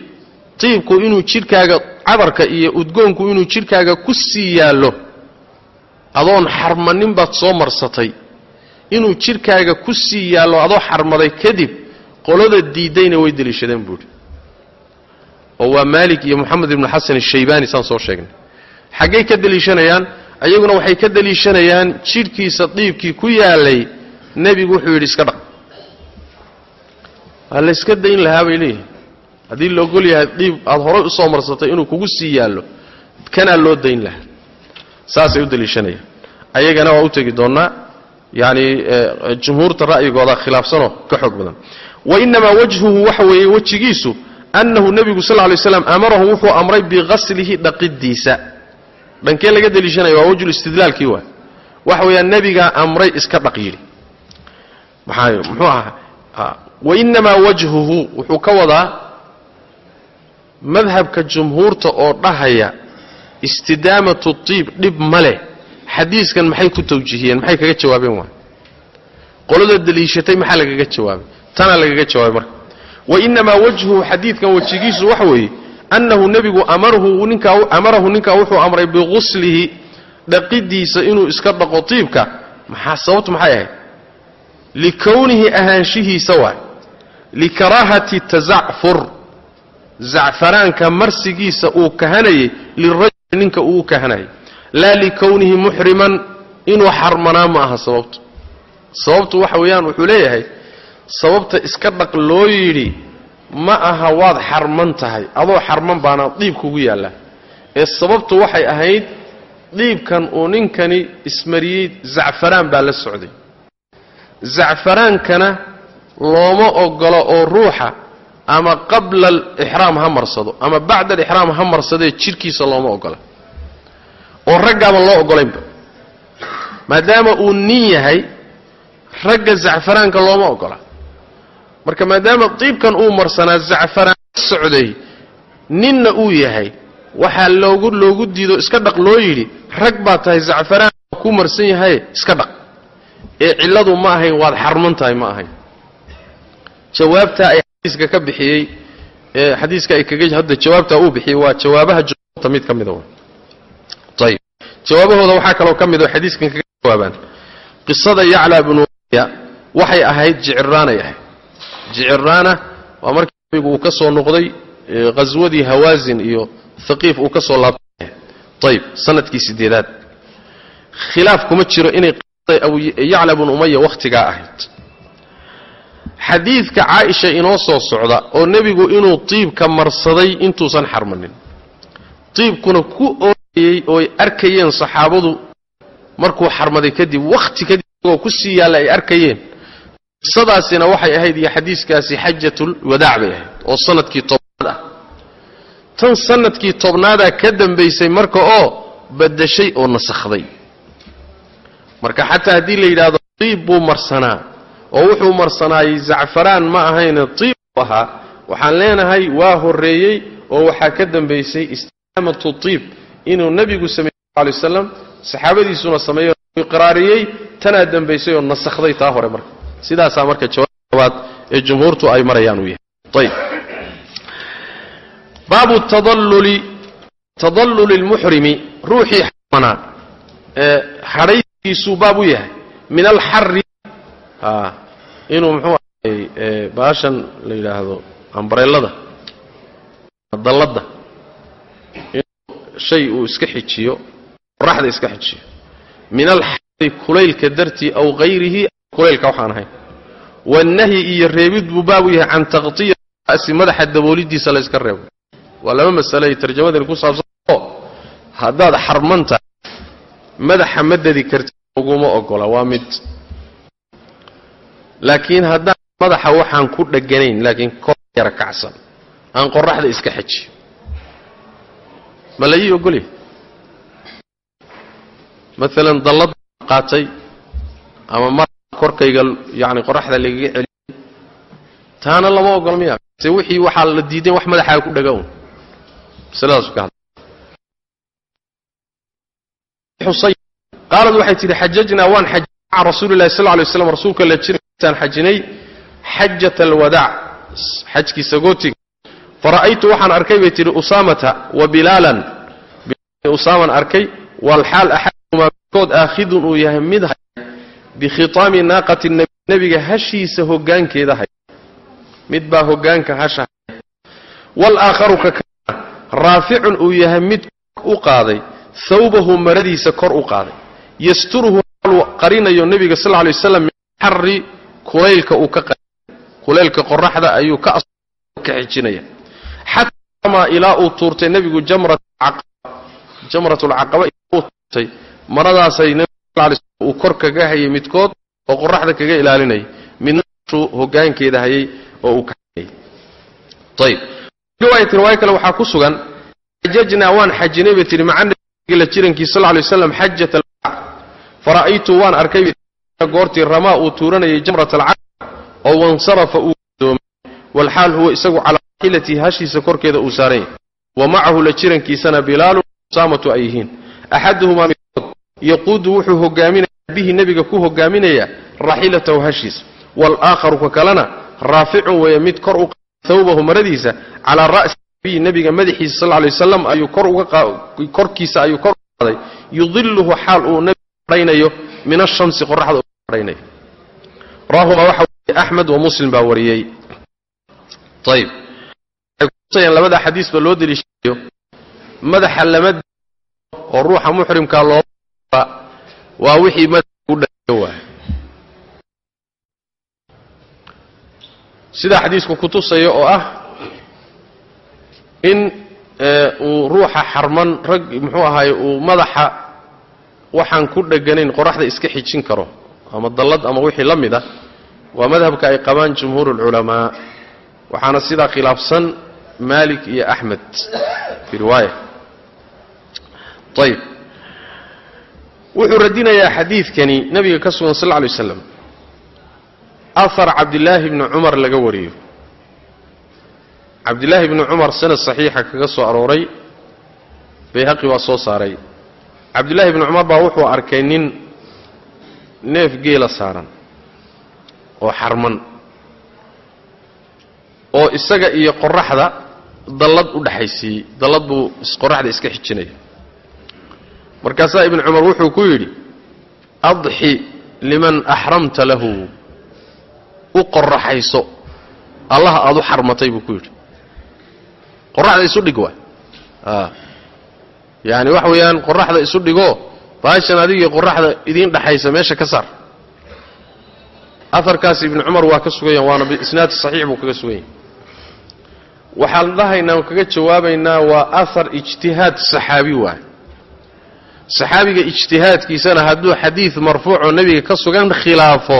iibku inuu jidhkaaga cadarka iyo udgoonku inuu jidhkaaga ku sii yaallo adoon xarmanin baad soo marsatay. Inuu jidhkaaga ku sii yaallo adoo xarmaday kadib qolada diiddayna way deliishadeen buuhi oo waa maalik iyo moxamed ibnu xasan ashaybaani saan soo sheegnay. Xaggay ka deliishanayaan ayaguna waxay ka deliishanayaan jidhkiisa diibkii ku yaalay nebigu wuxuu yidhi iska dhaq. Waa la yska dayn lahaa bay leeyihiin haddii la ogol yahay dhiib aad horay u soo marsatay inuu kugu sii yaallo kanaa loo dayn lahaa. Saasay u deliishanayaan ayagana waa u tegi doonnaa yacni jumhuurta ra'yigooda khilaafsanoo ka xoog badan. Wainamaa wajhuhu waxa weeye wejigiisu annahu nebigu sal lay slam amarahu wuxuu amray biqaslihi dhaqidiisa. Dhankee laga deliishanaya waa wajhulistidlaalkii waay waxa weeyaan nebigaa amray iska dhaq yidhi. Maxaa muxuu ahaa wainamaa wajhuhu wuxuu ka wadaa madhabka jumhuurta oo dhahaya istidaamatu tiib dhib ma leh. Xadiiskan maxay ku tawjihiyeen maxay kaga jawaabeen waay qolada deliishatay maxaa lagaga jawaabay? Tanaa lagaga jawaabay marka. Wainamaa wajhuhu xadiidkan wejigiisu waxa weeye annahu nebigu amarahu ninkaa wuxuu amray biquslihi dhaqidiisa inuu iska dhaqo tiibka. Maxaa sababtu maxay ahayd? Likownihi ahaanshihiisa waay likaraahati tazacfur zacfaraanka marsigiisa uu kahanayay lirajuli ninka uu kahanayay laa likownihi muxriman inuu xarmanaa ma aha sababtu. Sababtu waxa weeyaan wuxuu leeyahay sababta iska dhaq loo yidhi ma aha waad xarman tahay adoo xarman baana dhiib kugu yaallaa ee sababtu waxay ahayd dhiibkan uu ninkani ismariyey zacfaraan baa la socday. Zacfaraankana looma ogolo oo ruuxa ama qabla alixraam ha marsado ama bacda alixraam ha marsadee jidhkiisa looma ogola. Oo raggaaban loo ogolaynba maadaama uu nin yahay ragga zacfaraanka looma ogola. Marka maadaama diibkan uu marsanaa zacfaraan socday ninna uu yahay waxaa loogu loogu diido iska dhaq loo yidhi rag baa tahay zacfaraan ku marsan yahaye iska dhaq. Ee cilladu ma ahayn waad xarman tahay ma ahayn. Jawaabtaa ay xadiiska ka bixiyey ee xadiiska ay kaga hadda jawaabtaa uu bixiyey waa jawaabaha jumhuurta mid ka mida ayib. Jawaabahooda waxaa kaloo ka mid oo xadiiskan kaga jawaabaan. Qisada yaclaa bnu ya waxay ahayd jiciraanay ahayd. Jiciraana waa markii nabigu uu ka soo noqday ghaswadii hawaasin iyo haqiif uu ka soo laabtay. Ayib sannadkii sideedaad. Khilaaf kuma jiro inay yacla bnu umaya wakhtigaa ahayd xadiidka caaisha inoo soo socda oo nebigu inuu tiibka marsaday intuusan xarmanin. Tiibkuna ku ooyayey ooy arkayeen saxaabadu markuu xarmaday kadib wakhti kadib isagoo ku sii yaalla ay arkayeen. Qisadaasina waxay ahayd iyo xadiiskaasi xajatul wadaac bay ahayd oo sannadkii tobnaad ah. Tan sannadkii tobnaadaa ka dambaysay marka oo badashay oo nasakhday marka xataa haddii la yidhaahdo tiib buu marsanaa oo wuxuu marsanaayey zacfaraan ma ahayne tiib ahaa. Waxaan leenahay waa horreeyey oo waxaa ka dambaysay istiqaamatu tiib inuu nebigu sameeyey sal ly waslam saxaabadiisuna sameeyo iqraariyey tanaa dambaysay oo nasakhday taa hore marka. Sidaasaa marka jawaab ee jumhuurtu ay marayaan uu yahay. Ayb baabu tadalluli tadalluli lmuxrimi ruuxii xarmanaa ee hadhaydiisuu baab u yahay min alxari inuu muxuu ahay baashan la yidhaahdo ambareelada dalladda inuu shay uu iska xijiyo qoraxda iska xijiyo. Min alxari kulaylka dartii aw hayrihi kulaylka waxaan ahayn wanahyi iyo reebid buu baabu yahay can taqtiyati ra'si madaxa daboolidiisa la yska reebo. Waa laba masale ay tarjamadani ku saabsan oo haddaad xarman madaxa ma dadi karti uguma ogola. Waa mid laakiin haddaan madaxa waxaan ku dheganayn laakiin kor yara kacsan aan qoraxda iska xejiyo ma la ii ogolya maalan dallad qaatay ama mar korkayga yani qoraxda lagaga celiyay. Taana lama ogol miya. Se wixii waxaa la diiday wax madaxaa ku dhaga un masaladaasu ka hadlay. Qaalad waxay tidhi xajajnaa waan xajinay maca rasuuli lahi sal lay slam rasuulka la jiraan xajinay xajat alwadaac xajkiisa gootiga fara'aytu waxaan arkay bay tidhi usaamata wa bilaalan. Usaaman arkay walxaal axaduhumaa midkood aakhidun uu yahay mid haya bikhitaami naaqati nebiga hashiisa hoggaankeeda haya mid baa hoggaanka hasha haya walaakharu ka kana raaficun uu yahay mid u qaaday hawbahu maradiisa kor u qaaday. Yasturuhu qarinayo nebiga sal lay waslam min xarri kulaylka uu ka kulaylka qoraxda ayuu ka xijinaya. Xataa ilaa uu tuurtay nebigu jamratulcaqaba uu tuurtay maradaasay uu kor kaga hayay midkood oo qoraxda kaga ilaalinayay midna hoggaankeeda hayay oo uu ka kale waxaa ku sugan xajajnaa waan xajinay bay tihi maca nebiga la jirankii sal lay waslam xajat fara'aytu waan arkay goortii ramaa uu tuuranayay jamrat alcaqaba oo wansarafa uu doomay walxaal huwa isagu calaa raxilatihi hashiisa korkeeda uu saaran yahay wa macahu la jirankiisana bilaalun usaamatu ay yihiin. Axaduhumaa midkood yaquudu wuxuu hogaaminaya bihi nebiga ku hogaaminaya raxilatahu hashiisa walaakharu ka kalena raaficun weeye mid kor u hawbahu maradiisa calaa ra'si nabiyi nebiga madaxiisa sal lay wasalam ayuu korkiisa ayuu kor u qaaday. Yudiluhu xaal uu nebigu hadhaynayo min ashamsi qoraxda uu hadhaynayo raahuma waxa weriye axmed wa muslim baa wariyey. Labada xadiisba loo deliishanayo madaxa lama oo ruuxa muxrimkaa loo waa wixii madaxa u dhayo waay. Sidaa xadiisku kutusaya oo ah in uu ruuxa xarman rag muxuu ahaaye uu madaxa waxaan ku dheganayn qoraxda iska xijin karo ama dallad ama wixii la mid ah waa madhabka ay qabaan jumhuur ulculamaa waxaana sidaa khilaafsan maalik iyo axmed fii riwaaya. Ayib wuxuu radinayaa xadiidkani nabiga ka sugan sal lay waslam ahar cabdilaahi bni cumar laga wariyo cabdilaahi bni cumar sanad saxiixa kaga soo arooray bayhaqi baa soo saaray. Cabdillaahi bni cumar baa wuxuu arkay nin neef geela saaran oo xarman oo isaga iyo qoraxda dallad u dhaxaysiiyey dallad buu qoraxda iska xijinaya. Markaasaa ibnu cumar wuxuu ku yidhi adxi liman axramta lahu u qoraxayso allaha aad u xarmatay buu ku yidhi. Qoraxda isu dhig waay. Yaani waxa weeyaan qoraxda isu dhigoo baashan adigii qoraxda idiin dhaxaysa meesha ka saar. Aharkaas ibnu cumar waa ka sugan waana biisnaad saxiix buu kaga sugan yahay waxaan dhahaynaa kaga jawaabaynaa waa ahar ijtihaad saxaabi waay saxaabiga ijtihaadkiisana hadduu xadiid marfuucoo nebiga ka sugan khilaafo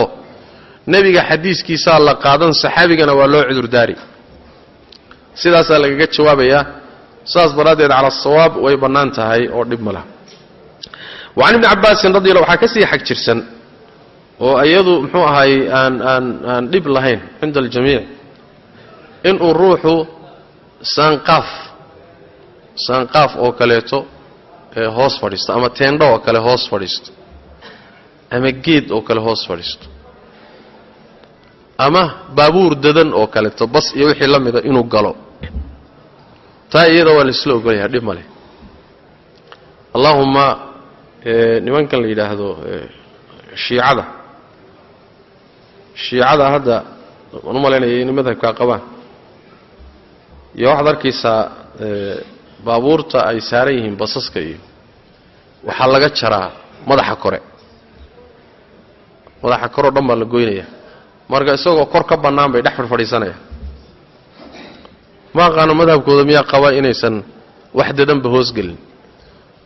nebiga xadiiskiisaa la qaadan saxaabigana waa loo cudurdaari. Sidaasaa lagaga jawaabayaa saas daraaddeed cala asawaab way bannaan tahay oo dhib ma laha wa can ibni cabbaasin radi waxaa ka sii xag jirsan oo iyadu muxuu ahaayey aan aan aan dhib lahayn cinda aljamiic inuu ruuxu saanqaaf saanqaaf oo kaleeto ee hoos fadhiisto ama teendho oo kale hoos fadhiisto ama geed oo kale hoos fadhiisto ama baabuur dadan oo kaleeto bas iyo wixii la mida inuu galo taa iyada waa laisla ogolyaha dhib ma leh nimankan la yidhaahdo shiicada. Shiicada hadda waan u malaynaya inay madhabkaa qabaan. Iyo waxaad arkaysaa baabuurta ay saaran yihiin basaska iyo waxaa laga jaraa madaxa kore. Madaxa kore oo dhan baa la goynaya marka isagoo kor ka bannaan bay dhex fadhfadhiisanayaan ma aqaano madhabkooda miyaa qaba inaysan wax dadanba hoosgelin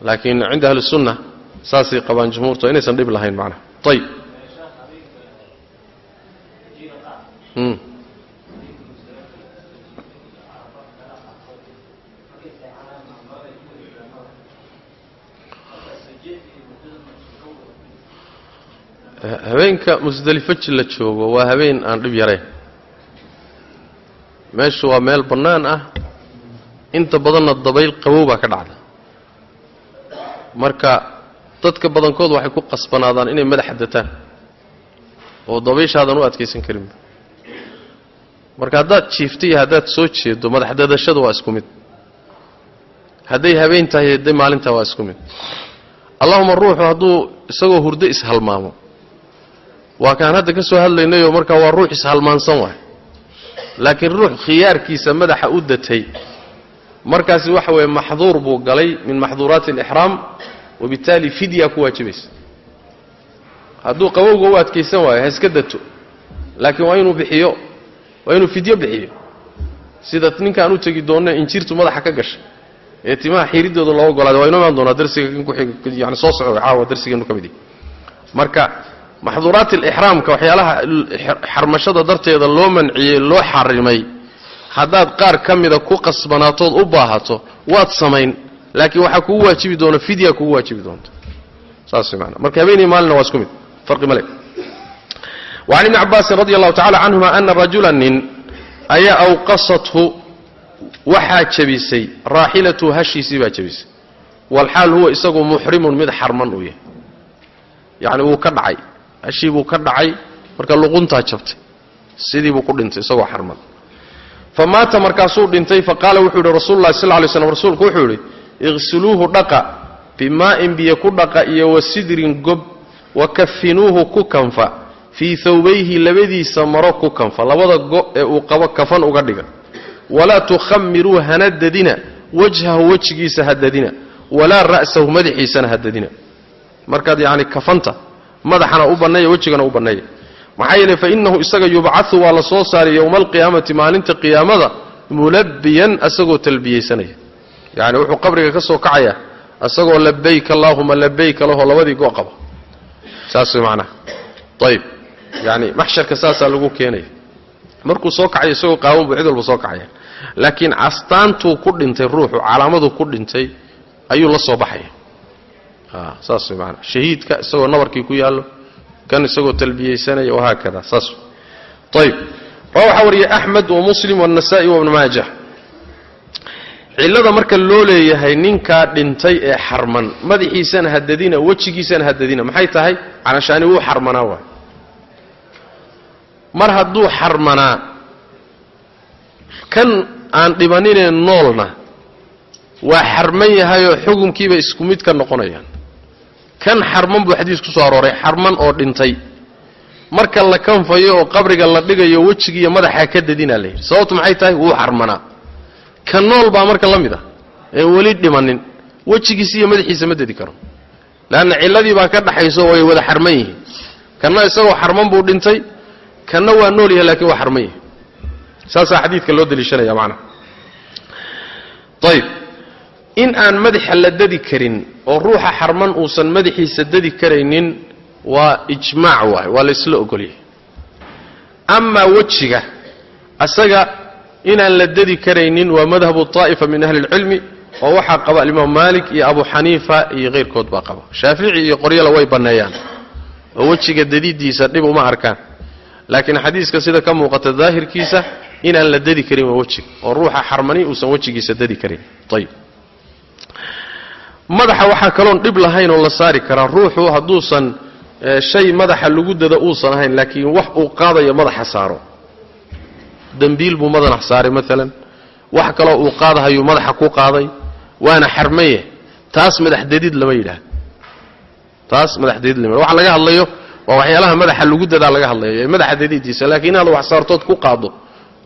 laakiin cinda ahlisunna saasay qabaan jumhuurtu inaysan dhib lahayn macnaha. Ayib habeenka musdelifo la joogo waa habeen aan dhib yarayn meeshu waa meel bannaan ah. Inta badanna dabayl qabow baa ka dhacda. Marka dadka badankood waxay ku qasbanaadaan inay madaxa dataan oo dabayshaadan u adkaysan karinba marka haddaad jiifta iyo haddaad soo jeedo madax dadashada waa isku mid. Hadday habeen tahay hadday maalintaa waa isku mid. Allahuma ruuxu hadduu isagoo hurdo ishalmaamo. Waa kaan hadda ka soo hadlaynayoo markaa waa ruux ishalmaansan waay. Laakiin ruux khiyaarkiisa madaxa u datay. Markaasi waxa weeye maxduur buu galay min maxduuraati alixraam wabittaali fidya ku waajibaysa hadduu qabowga u adkaysan waayo ha iska dato laakiin waa inuu bixiyo waa inuu fidyo bixiyo sida ninkaan u tegi doonno injirtu madaxa ka gashay ee timaha xiiridooda loo ogolaaday waa inoo imaan doonaa darsiga yani soo soco caawa darsigeenu ka mid marka maxduuraat alixraamka waxyaalaha xarmashada darteeda loo manciyey loo xarimay haddaad qaar ka mida ku qasbanaatood u baahato waad samayn laakiin waxaa kugu waajibi doono fidya kugu waajibi doonto. Saas man marka habeenay maalina waa isku mid. Farqi male. Wacan ibni cabbaasin radi allahu tacala canhuma ana rajula nin ayaa awqasathu waxaa jabisay raaxilatuhu hashiisii baa jabisay. Walxaal huwa isagu muxrimun mid xarman uu yahay. Yacni wuu ka dhacay. Hashii buu ka dhacay marka luquntaa jabtay. Sidii buu ku dhintay isagoo xarman. Fa markaasuu dhintay fa wuxuu yidhi rasuulu sal ly slm rasuulku wuxuu yidhi iqsiluuhu dhaqa bimaa'in biyo ku dhaqa iyo wasidrin gob wakafinuuhu ku kanfa fii thawbayhi labadiisa maro ku kanfa labada go ee uu qabo kafan uga dhiga. Walaa tukhamiruu hana dadina wajhahu wejigiisa ha dadina walaa ra'sahu madaxiisana ha dadina markaad yacni kafanta madaxana u banneeya wejigana u banneeya maxaa yeeley fa innahu isaga yubcadu waa la soo saaray yowma alqiyaamati maalinta qiyaamada mulabbiyan asagoo talbiyeysanaya yacni wuxuu qabriga ka soo kacayaa asagoo labayk allaahuma labayka lahoo labadii go' qaba saas macnaha. Ayib yacni maxsharka saasaa lagu keenaya. Markuu soo kacayo isagoo qaawan buu cid walba soo kacaya. Laakiin castaantuu ku dhintay ruuxu calaamaduu ku dhintay ayuu la soo baxaya. Saas way shahiidka isagoo nabarkii ku yaallo kan isagoo talbiyeysanaya wahaakada saas ayib waxaa wariyay axmed wa muslim waanasaa'i wabnu maaja cillada marka loo leeyahay ninkaa dhintay ee xarman madaxiisana hadadina wejigiisana hadadina maxay tahay? Canashaani wuu xarmanaa waay. Mar hadduu xarmanaa kan aan dhibaninee noolna waa xarman yahayoo xukunkiiba isku mid ka noqonayaan. Kan xarman buu xadiis ku soo arooray xarman oo dhintay. Marka la kanfayo oo qabriga la dhigayo wejigiiyo madaxaa ka dadinaa la yidhi. Sababtu maxay tahay? Wuu xarmanaa ka nool baa marka la mid ah ee weli dhimanin. Wejigiisa iyo madaxiisa ma dedi karo. Leanna cilladii baa ka dhaxayso way wada xarman yihiin. Kanna isagoo xarman buu dhintay kanna waa nool yahay lakiin waa xarman yahay saasaa xadiidka loo deliishanaya macnaha. Ayib in aan madaxa la dadi karin oo ruuxa xarman uusan madaxiisa dadi karaynin waa ijmaac waay waa la isla ogolyahay. Amaa wejiga asaga inaan la dadi karaynin waa madhabu طaa'ifa min ahli اlcilmi oo waxaa qaba alimaam maalik iyo abu xaniifa iyo keyrkood baa qaba. Shaafici iyo qoryala way banneeyaan oo wejiga dadidiisa dhib uma arkaan. Laakiin xadiiska sida ka muuqata daahirkiisa inaan la dadi karin waa wejiga oo ruuxa xarmani uusan wejigiisa dadi karin. Ayib madaxa waxaa kaloon dhib lahayn oo la saari karaa. Ruuxu hadduusan shay madaxa lagu dado uusan ahayn laakiin wax uu qaadayo madaxa saaro dembiil buu madax saaray maalan wax kaloo uu qaadahayuu madaxa ku qaaday waana xarmaye taas madaxdadid lama yidhaahdo. Taas madaxdadid lama waxa laga hadlayo waa waxyaalaha madaxa lagu dadaa laga hadlayo ee madaxa laakiin inaad wax saartood ku qaado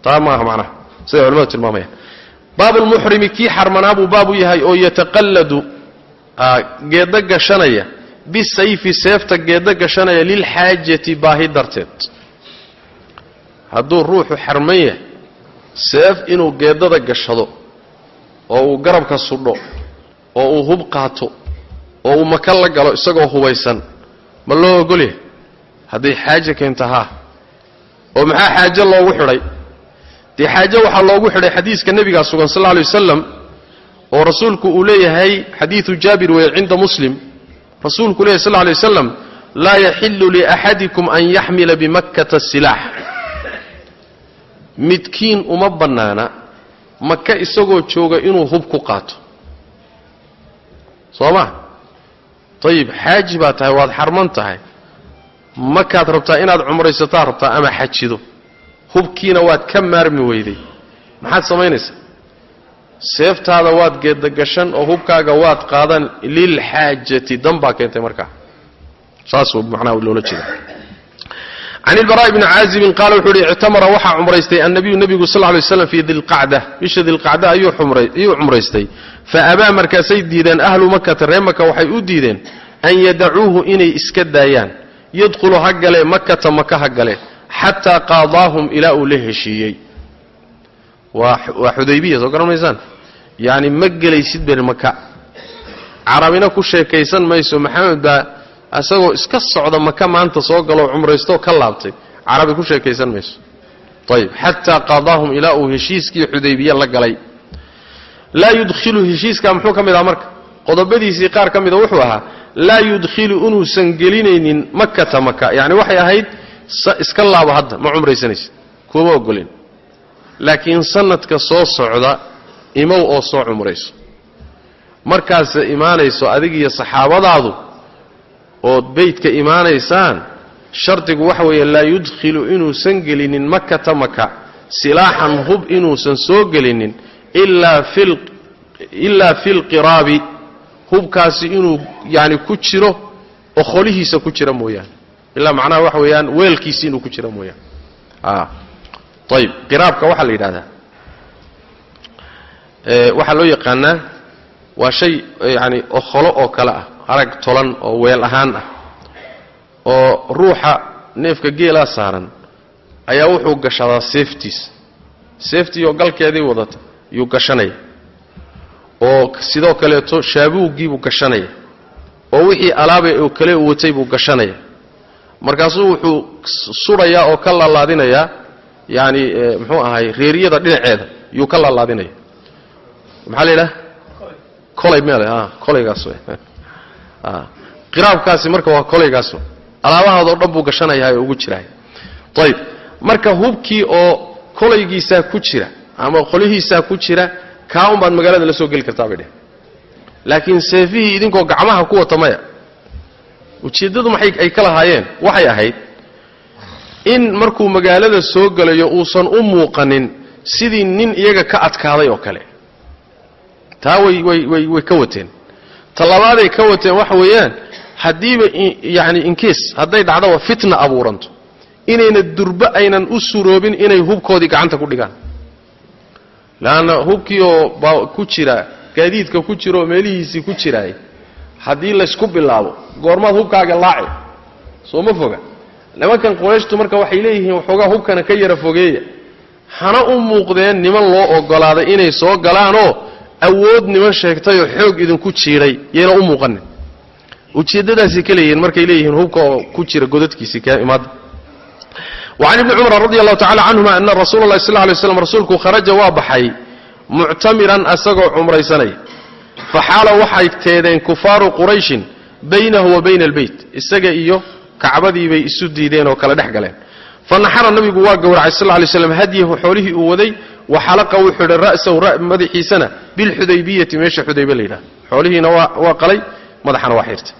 taa maaha macnaha. Siday culamadu tilmaamayaan. Baabulmuxrimi kii xarmanaa buu baabu yahay oo yataqalladu geeddo gashanaya bisayfi seefta geeddo gashanaya lilxaajati baahi darteed hadduu ruuxu xarman yahay seef inuu geeddada gashado oo uu garabka sudho oo uu hub qaato oo uu maka la galo isagoo hubaysan ma loo ogolyahay hadday xaaje keento haa. Oo maxaa xaaje loogu xidhay? Dee xaaje waxaa loogu xidhay xadiiska nebigaa sugan sal alla alay wasalam oo rasuulku uu leeyahay xadiidu jaabir weeye cinda muslim. Rasuulku leeyahy sal alay wasalam laa yaxilu liaxadikum an yaxmila bimakkata silaax midkiin uma bannaana maka isagoo jooga inuu hub ku qaato. Soo ma ayib xaaji baa tahay waad xarman tahay. Makaad rabtaa inaad cumraysataa rabtaa ama xajido? Hubkiina waad ka maarmi weyday. Maxaad samaynaysaa? Seeftaada waad geedagashan oo hubkaaga waad qaadan lilxaajati dan baa keentay markaa. Saasuu macnaha loola jeeda can ilbaraa'i bni caazibin qaala wuxuu uhi ictamara waxaa cumraystay annabiyu nebigu sal ly slam fii dilqacda bisha dilqacda ayuu cumraystay fa abaa markaasay diideen ahlu makata ree maka waxay u diideen an yadacuuhu inay iska daayaan yadkhulu ha gale makata maka ha gale xataa qaadaahum ilaa uu la heshiiyey waa xudaybiya soo garan maysaan ma gelaysid ber maka carabina ku sheekaysan mayso maxamed baa isagoo iska socda maka maanta soo galoo cumraystoo ka laabtay. Carabi ku sheekaysan mayso. Ayib xataa qaadaahum ilaa uu heshiiskii xudaybiye la galay. Laa yudkhilu heshiiskaa muxuu ka mid aha marka? Qodobadiisii qaar ka mida wuxuu ahaa laa yudkhilu inuusan gelinaynin makata maka yacni waxay ahayd iska laabo hadda ma cumraysanaysid. Kuma ogolin. Laakiin sanadka soo socda imow oo soo cumrayso. Markaase imaanayso adigiyo saxaabadaadu ood beydka imaanaysaan shardigu waxa weeye laa yudkhilu inuusan gelinin makata maka silaaxan hub inuusan soo gelinin ilaa fi lqiraabi hubkaasi inuu yani ku jiro oo kholihiisa ku jira mooyaane. Ilaa macnaha waxa weeyaan weelkiisi inuu ku jira mooyaane. Ayib qiraabka waxaa la yidhahdaa waxaa loo yaqaanaa waa shay yani okholo oo kale ah harag tolan oo weel ahaan ah oo ruuxa neefka geelaa saaran ayaa wuxuu gashadaa seeftiisa seeftiioo galkeedii wadata yuu gashanaya. Oo sidoo kaleeto shaabuuggiibuu gashanaya. Oo wixii alaabay oo kale u watay buu gashanaya. Markaasuu wuxuu sudhayaa oo ka laalaadinayaa yani muxuu ahay reeriyada dhinaceeda yuu ka laalaadinaya maxaa la yidhaha kolay. Meel kolaygaas <laughs> qiraabkaasi marka waa kolaygaas alaabahaadoo dhan buu gashanayaa oo ugu jiraay ayib marka hubkii oo kolaygiisaa ku jira ama qolihiisaa ku jira kaa un baad magaalada la soo geli kartaa bay dheh laakiin seefihii idinkoo gacmaha ku wata maya ujeeddadu maxay ay ka lahaayeen? Waxay ahayd in markuu magaalada soo gelayo uusan u muuqanin sidii nin iyaga ka adkaaday oo kale. Taa way way way way ka wateen talabaaday ka wateen waxa weeyaan haddiiba yani inkiis hadday dhacdaba fitna abuuranto. Inayna durbo aynan u suroobin inay hubkoodii gacanta ku dhigaan. Leanna hubkii oo ku jira gaadiidka ku jira oo meelihiisii ku jiraay haddii laysku bilaabo goormaad hubkaaga laaci. Soo ma foga. Nimankan qurayshtu marka waxay leeyihiin waxoogaa hubkana ka yara fogeeya. Hana u muuqdeen niman loo ogolaaday inay soo galaanoo awood niman sheegtayoo xoog idinku jiidhay yayna u muuqanin ujeeddadaasay ka leeyihiin markay leeyihiin hubka oo ku jira godadkiisii ka imaada wacan ibni cumar radi allahu tacala canhuma ana rasuula allahi sal lay slam rasuulku kharaja waa baxay muctamiran asagoo cumraysanaya faxaala waxay teedeen kufaaru qurayshin baynahu wa bayna albeyt isaga iyo kacbadiibay isu diideen oo kala dhex galeen. Fanaxara nabigu waa gowracay sal lay slam hadyahu xoolihii uu waday wa xalaqa wuxuu idhi ra'sahu madaxiisana bilxudaybiyati meesha xudaybe la yidhaha xoolihiina waa qalay madaxana waa xirtay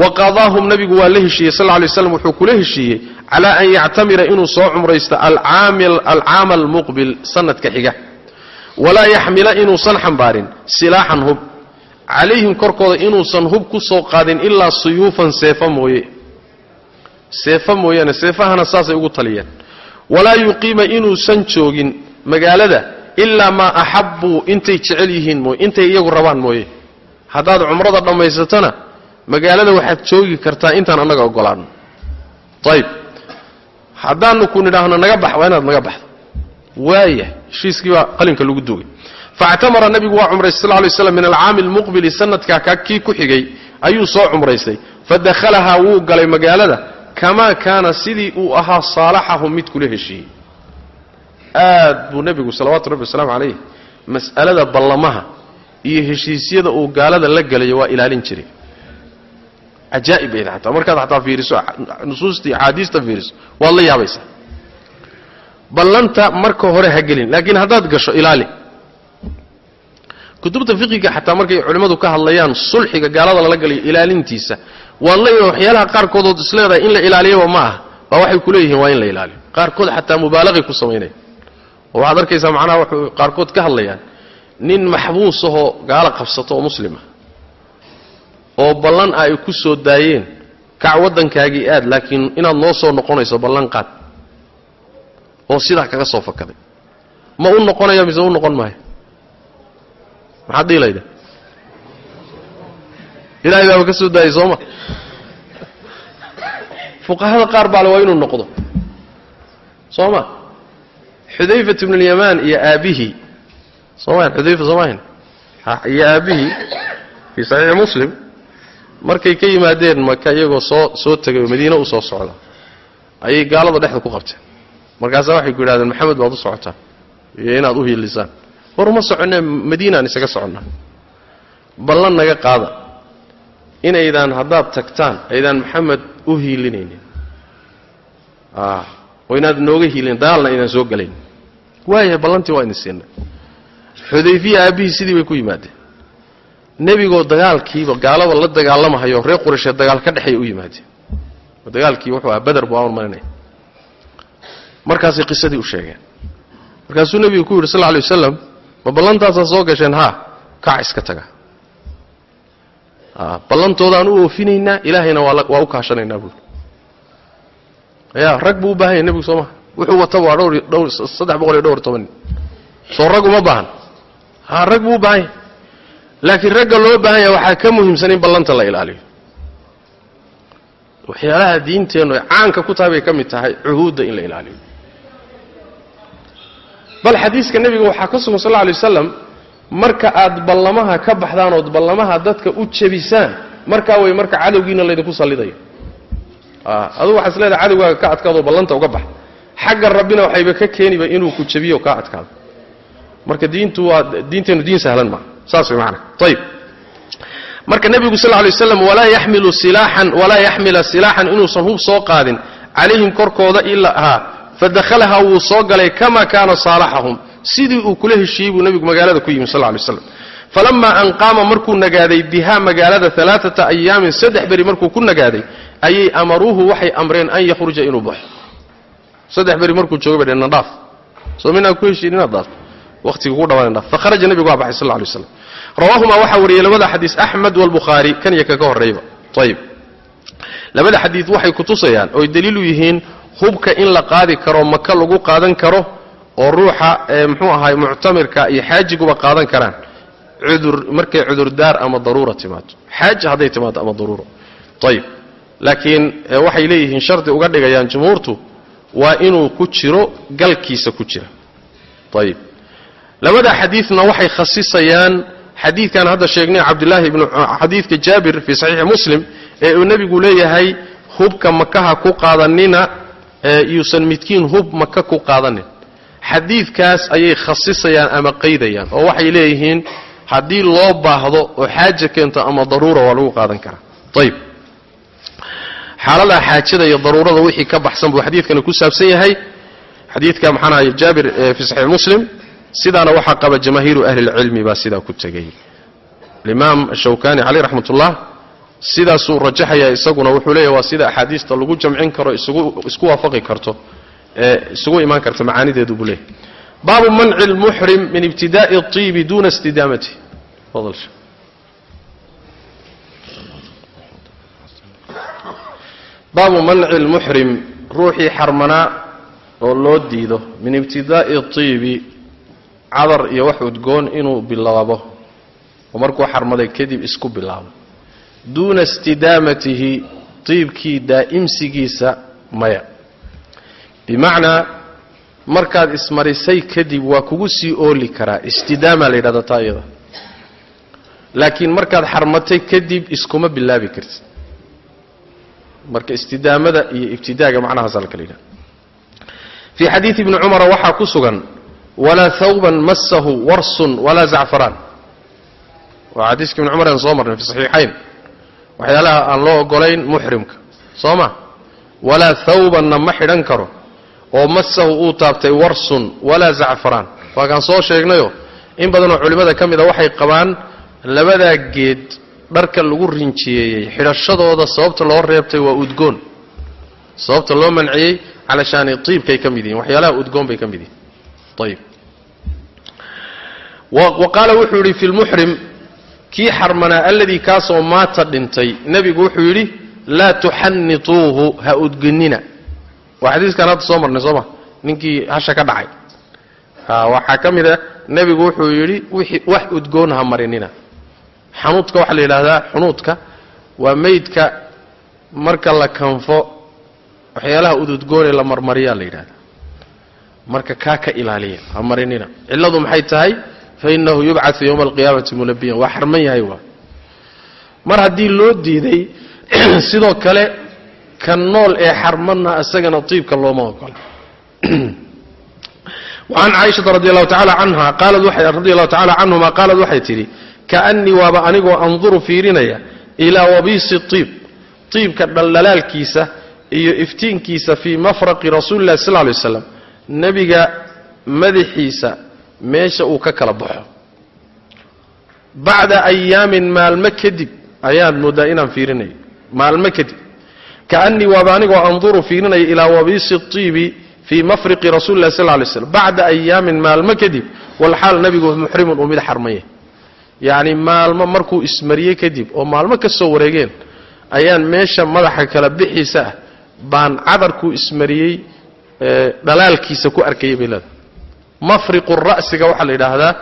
wa qadaahum nabigu waa la heshiiyey sal lay slam wuxuu kula heshiiyey calaa an yactamira inuu soo cumraysto alcaama almuqbil sanadka xiga walaa yaxmila inuusan xambaarin silaaxan hub calayhim korkooda inuusan hub ku soo qaadin ilaa suyuufan seefa mooye seefa mooyaane seefahana saasay ugu taliyeen walaa yuqiima inuusan joogin magaalada ilaa maa axabbuu intay jecel yihiin mooye intay iyagu rabaan mooye. Haddaad cumrada dhammaysatona magaalada waxaad joogi kartaa intaan annaga ogolaano ayib haddaanu ku nidhaahno naga bax waa inaad naga baxdo. Waaya heshiiskii qalinka lagu dugay. Faactamara nabigu waa cumraystay sal lay slam min alcaami almuqbili sanadkaa ka ku xigay ayuu soo cumraystay. Fadakhalahaa wuu galay magaalada kamaa kaana sidii uu ahaa saalaxahum mid kula heshiiyey aad buu nebigu salawaatu rabbi wasalaamu calayh mas'alada ballamaha iyo heshiisyada uu gaalada la gelayo waa ilaalin jiray cajaa'ib bayda xataa markaad xataa fiiriso nusuustii axaadiista fiiriso waad la yaabaysaa ballanta marka hore ha gelin laakiin haddaad gasho ilaali. Kutubta fiqiga xataa markay culimmadu ka hadlayaan sulxiga gaalada lala galayo ilaalintiisa waad la waxyaalaha qaarkoodood isleedahay in la ilaaliyaba ma aha. Baa waxay ku leeyihiin waa in la ilaaliyo. Qaarkood xataa mubaalaqay ku samaynaya oo waxaad arkaysaa macnaha waxay qaarkood ka hadlayaan nin maxbuus ahoo gaalo qabsato oo muslima oo ballan ah ay ku soo daayeen kac waddankaagii aad laakiin inaad noo soo noqonayso ballan qaad oo sidaa kaga soo fakaday. Ma u noqonaya mise u noqon maayo? Maxaad dhiilayda ilahay baaba ka soo daayay sooma fuqahada qaar baale waa inuu noqdo. Soo ma xudayfat ibnu lyamaan iyo aabbihii sooma xudayfa soomahan iyo aabbihii fii saxiixi muslim. Markay ka yimaadeen maka iyagoo soo soo tegay oo madiine u soo socda ayay gaalada dhexda ku qabteen. Markaasaa waxay ku yidhahdeen maxamed baad u socotaa iyo inaad u hiilisaan. War uma soconee madiinaan isaga soconnaa ballan naga qaada. Inaydaan haddaad tagtaan aydaan maxamed u hiilinaynin. Oo inaad nooga hiilin dagaalna aydaan soo gelayn waaya ballantii waa idin siinay xudayfiya aabbihii sidii bay ku yimaadeen. Nebigoo dagaalkiiba gaalada la dagaalamahayo reer quraysheed dagaal ka dhexeeya u yimaadeen. Dagaalkii wuxuu ahaa beder buu aan marinaya markaasay qisadii u sheegeen. Markaasuu nebigu ku yidhi sal lla alay wasalam ma ballantaasaa soo gasheen? Haa kac iska taga. Ballantoodaan u oofinaynaa ilaahayna waa u kaashanaynaa buui ya rag buu u baahan yahy nebigu soo maha wuxuu wataba waa saddex boqol iyo dhowr toban. Soo rag uma baahan. Ha rag buu baahan yahy laakiin ragga loo baahan yaha waxaa ka muhiimsan in ballanta la ilaaliyo. Waxyaalaha diinteennu ay caanka ku tahay bay ka mid tahay cuhuudda in la ilaaliyo. Bal xadiiska nebiga waxaa ka sugan sal lla alay wasalam marka aad ballamaha ka baxdaan ood ballamaha dadka u jebisaan markaa way marka cadowgiina laydinku sallidayo adugu waxaas leedahay cadowgaaga ka adkaadoo ballanta uga bax xagga rabbina waxayba ka keeniba inuu ku jebiyo kaa adkaado. Marka diintu waa diinteennu diin sahlan maaha saas way ayib marka nebigu sal lay waslam walaa yaxmilu silaaxan walaa yaxmila silaaxan inuusan hub soo qaadin calayhim korkooda ilaa haa fadakhalaha wuu soo galay kama kaana saalaxahum sidii uu kula heshiiyey buu nebigu magaalada ku yimi sal lay slam falamaa an qaama markuu nagaaday bihaa magaalada alaaata ayaamin saddex beri markuu ku nagaaday ayay amaruuhu waxay amreen an yakhruja inuu baxo saddex beri markuu jooga bay dheen dhaaf. Soo minaa ku heshiin inaad dhaafto. Waqtiga ku dhawaan dhaaf. Fakharaja nebigu waa sal lay slam rawaahumaa waxaa wariyey labada xadiis axmed walbukhaari kan iyo kaka horreeyba ayib labada xadiid waxay kutusayaan oy daliilu yihiin hubka in la qaadi karo maka lagu qaadan karo oo ruuxa muxuu ahaay muctamirka iyo xaajiguba qaadan karaan. Cudur markay cudurdaar ama daruura timaado. Xaaja hadday timaado ama daruura. Ayib laakiin waxay leeyihiin shardi uga dhigayaan jumhuurtu waa inuu ku jiro galkiisa ku jira. Ayib labada xadiidna waxay khasisayaan xadiidkan hadda sheegnay cabdulaahi ibnu xadiidka jaabir fii saxiixi muslim ee uu nebigu leeyahay hubka makaha ku qaadanina yuusan midkiin hub maka ku qaadanin. Xadiidkaas ayay khasisayaan ama qaydayaan oo waxay leeyihiin haddii loo baahdo oo xaaja keento ama daruura waa lagu qaadan karaa. Ayib xaalada xaajada iyo daruurada wixii ka baxsan buu xadiidkani ku saabsan yahay. Xadiidka maxaan ahay jaabir fi saxiix muslim. Sidaana waxaa qaba jamaahiiru ahli lcilmi baa sidaa ku tegay. Alimaam ashawkani caleyh raxmat ullah sidaasuu rajaxaya isaguna wuxuu leeyahy waa sida axaadiista lagu jamcin karo isku waafaqi karto ee isugu imaan karta macaanideedu buu leeyahy baabu manci lmuxrim min ibtidaai اطiibi duna istidaamati baabu manci lmuxrim ruuxii xarmanaa oo loo diido min ibtidaa'i tiibi cadar iyo wax udgoon inuu bilaabo oo markuu xarmaday kadib isku bilaabo. Duuna istidaamatihi tiibkii daa'imsigiisa maya. Bimacnaa markaad ismarisay kadib waa kugu sii ooli karaa istidaama la yidhahda taa iyada. Laakiin markaad xarmatay kadib iskuma bilaabi kartid marka istidaamada iyo ibtidaaga macnahaasa la kala yidhahda fii xadiidi ibni cumara waxaa ku sugan walaa hawban massahu warsun walaa zacfaraan waa xadiiska ibni cumar aan soo marnay fi saxiixayn. Waxyaalaha aan loo ogolayn muxrimka. Soo ma? Walaa hawbanna ma xidhan karo oo masahu uu taabtay warsun walaa zacfaraan waa kaan soo sheegnayo in badanoo culimmada ka mid a waxay qabaan labadaa geed dharka lagu rinjiyeeyey xidhashadooda sababta loo reebtay waa udgoon. Sababta loo manciyey calashaani iibkay ka mid yihiin waxyaalaha udgoon bay ka mid yihiin ayib wa qaala wuxuu yidhi fi lmuxrim kii xarmanaa alladii kaasoo maata dhintay nebigu wuxuu yidhi laa tuxannituuhu ha udginina waa xadiiskan hadda soo marnay sooma ninkii hasha ka dhacay. Waxaa ka mid a nebigu wuxuu yidhi wax udgoon ha marinina xanuudka waxaa la yidhaahdaa xunuudka waa meydka marka la kanfo waxyaalaha ududgoonee la marmariyaa la yidhahdaa. Marka kaa ka ilaaliya ha marinina. Cilladu maxay tahay? Fa innahu yowma alqiyaamati munabiyan waa xarman yahay waa. Mar haddii loo diiday <clears throat> sidoo kale kan nool ee xarmanna isagana tiibka looma ogola. <clears throat> Wacan caaishata radi allahu tacaala canha qaalad radi allahu tacala canhuma qaalad waxay tidhi kaannii waaba anigoo anduru fiirinaya ilaa wabiisi tiib tiibka dhaldhalaalkiisa iyo iftiinkiisa fii mafraqi rasuuli illahi sal lay waslam nebiga madaxiisa meesha uu ka kala baxo. Bacda ayaamin maalmo kadib ayaad mooddaa inaan fiirinayo maalmo kadib. Kaannii waaba anigoo anduru fiirinaya ilaa wabiisi tiibi fii mafriqi rasuli illahi sal lay slam bacda ayaamin maalmo kadib walxaal nebigu muxrimun uu mid xarmaya yacni maalmo markuu ismariyey kadib oo maalmo ka soo wareegeen ayaan meesha madaxa kala bixiisa ah baan cadarkuu ismariyey dhalaalkiisa ku arkayay bay leedahay. Mafriqu ra'siga waxaa la yidhaahdaa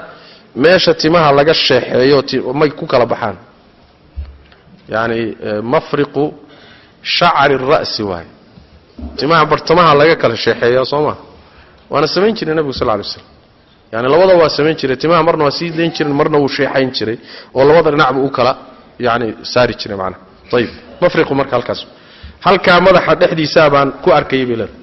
meesha timaha laga sheexeeyo may ku kala baxaan. Yacni mafriqu shacri ra'si waaye. Timaha bartamaha laga kala sheexeeya soo maa waana samayn jiray nebigu sal lay slam yani labada waa samayn jiray. Timaha marna waa sii dayn jiray marna wuu sheexayn jiray oo labada dhinacba u kala yani saari jiray macnaha ayib mafriqu marka halkaas. Halkaa madaxa dhexdiisaa baan ku arkayay bay leedahay.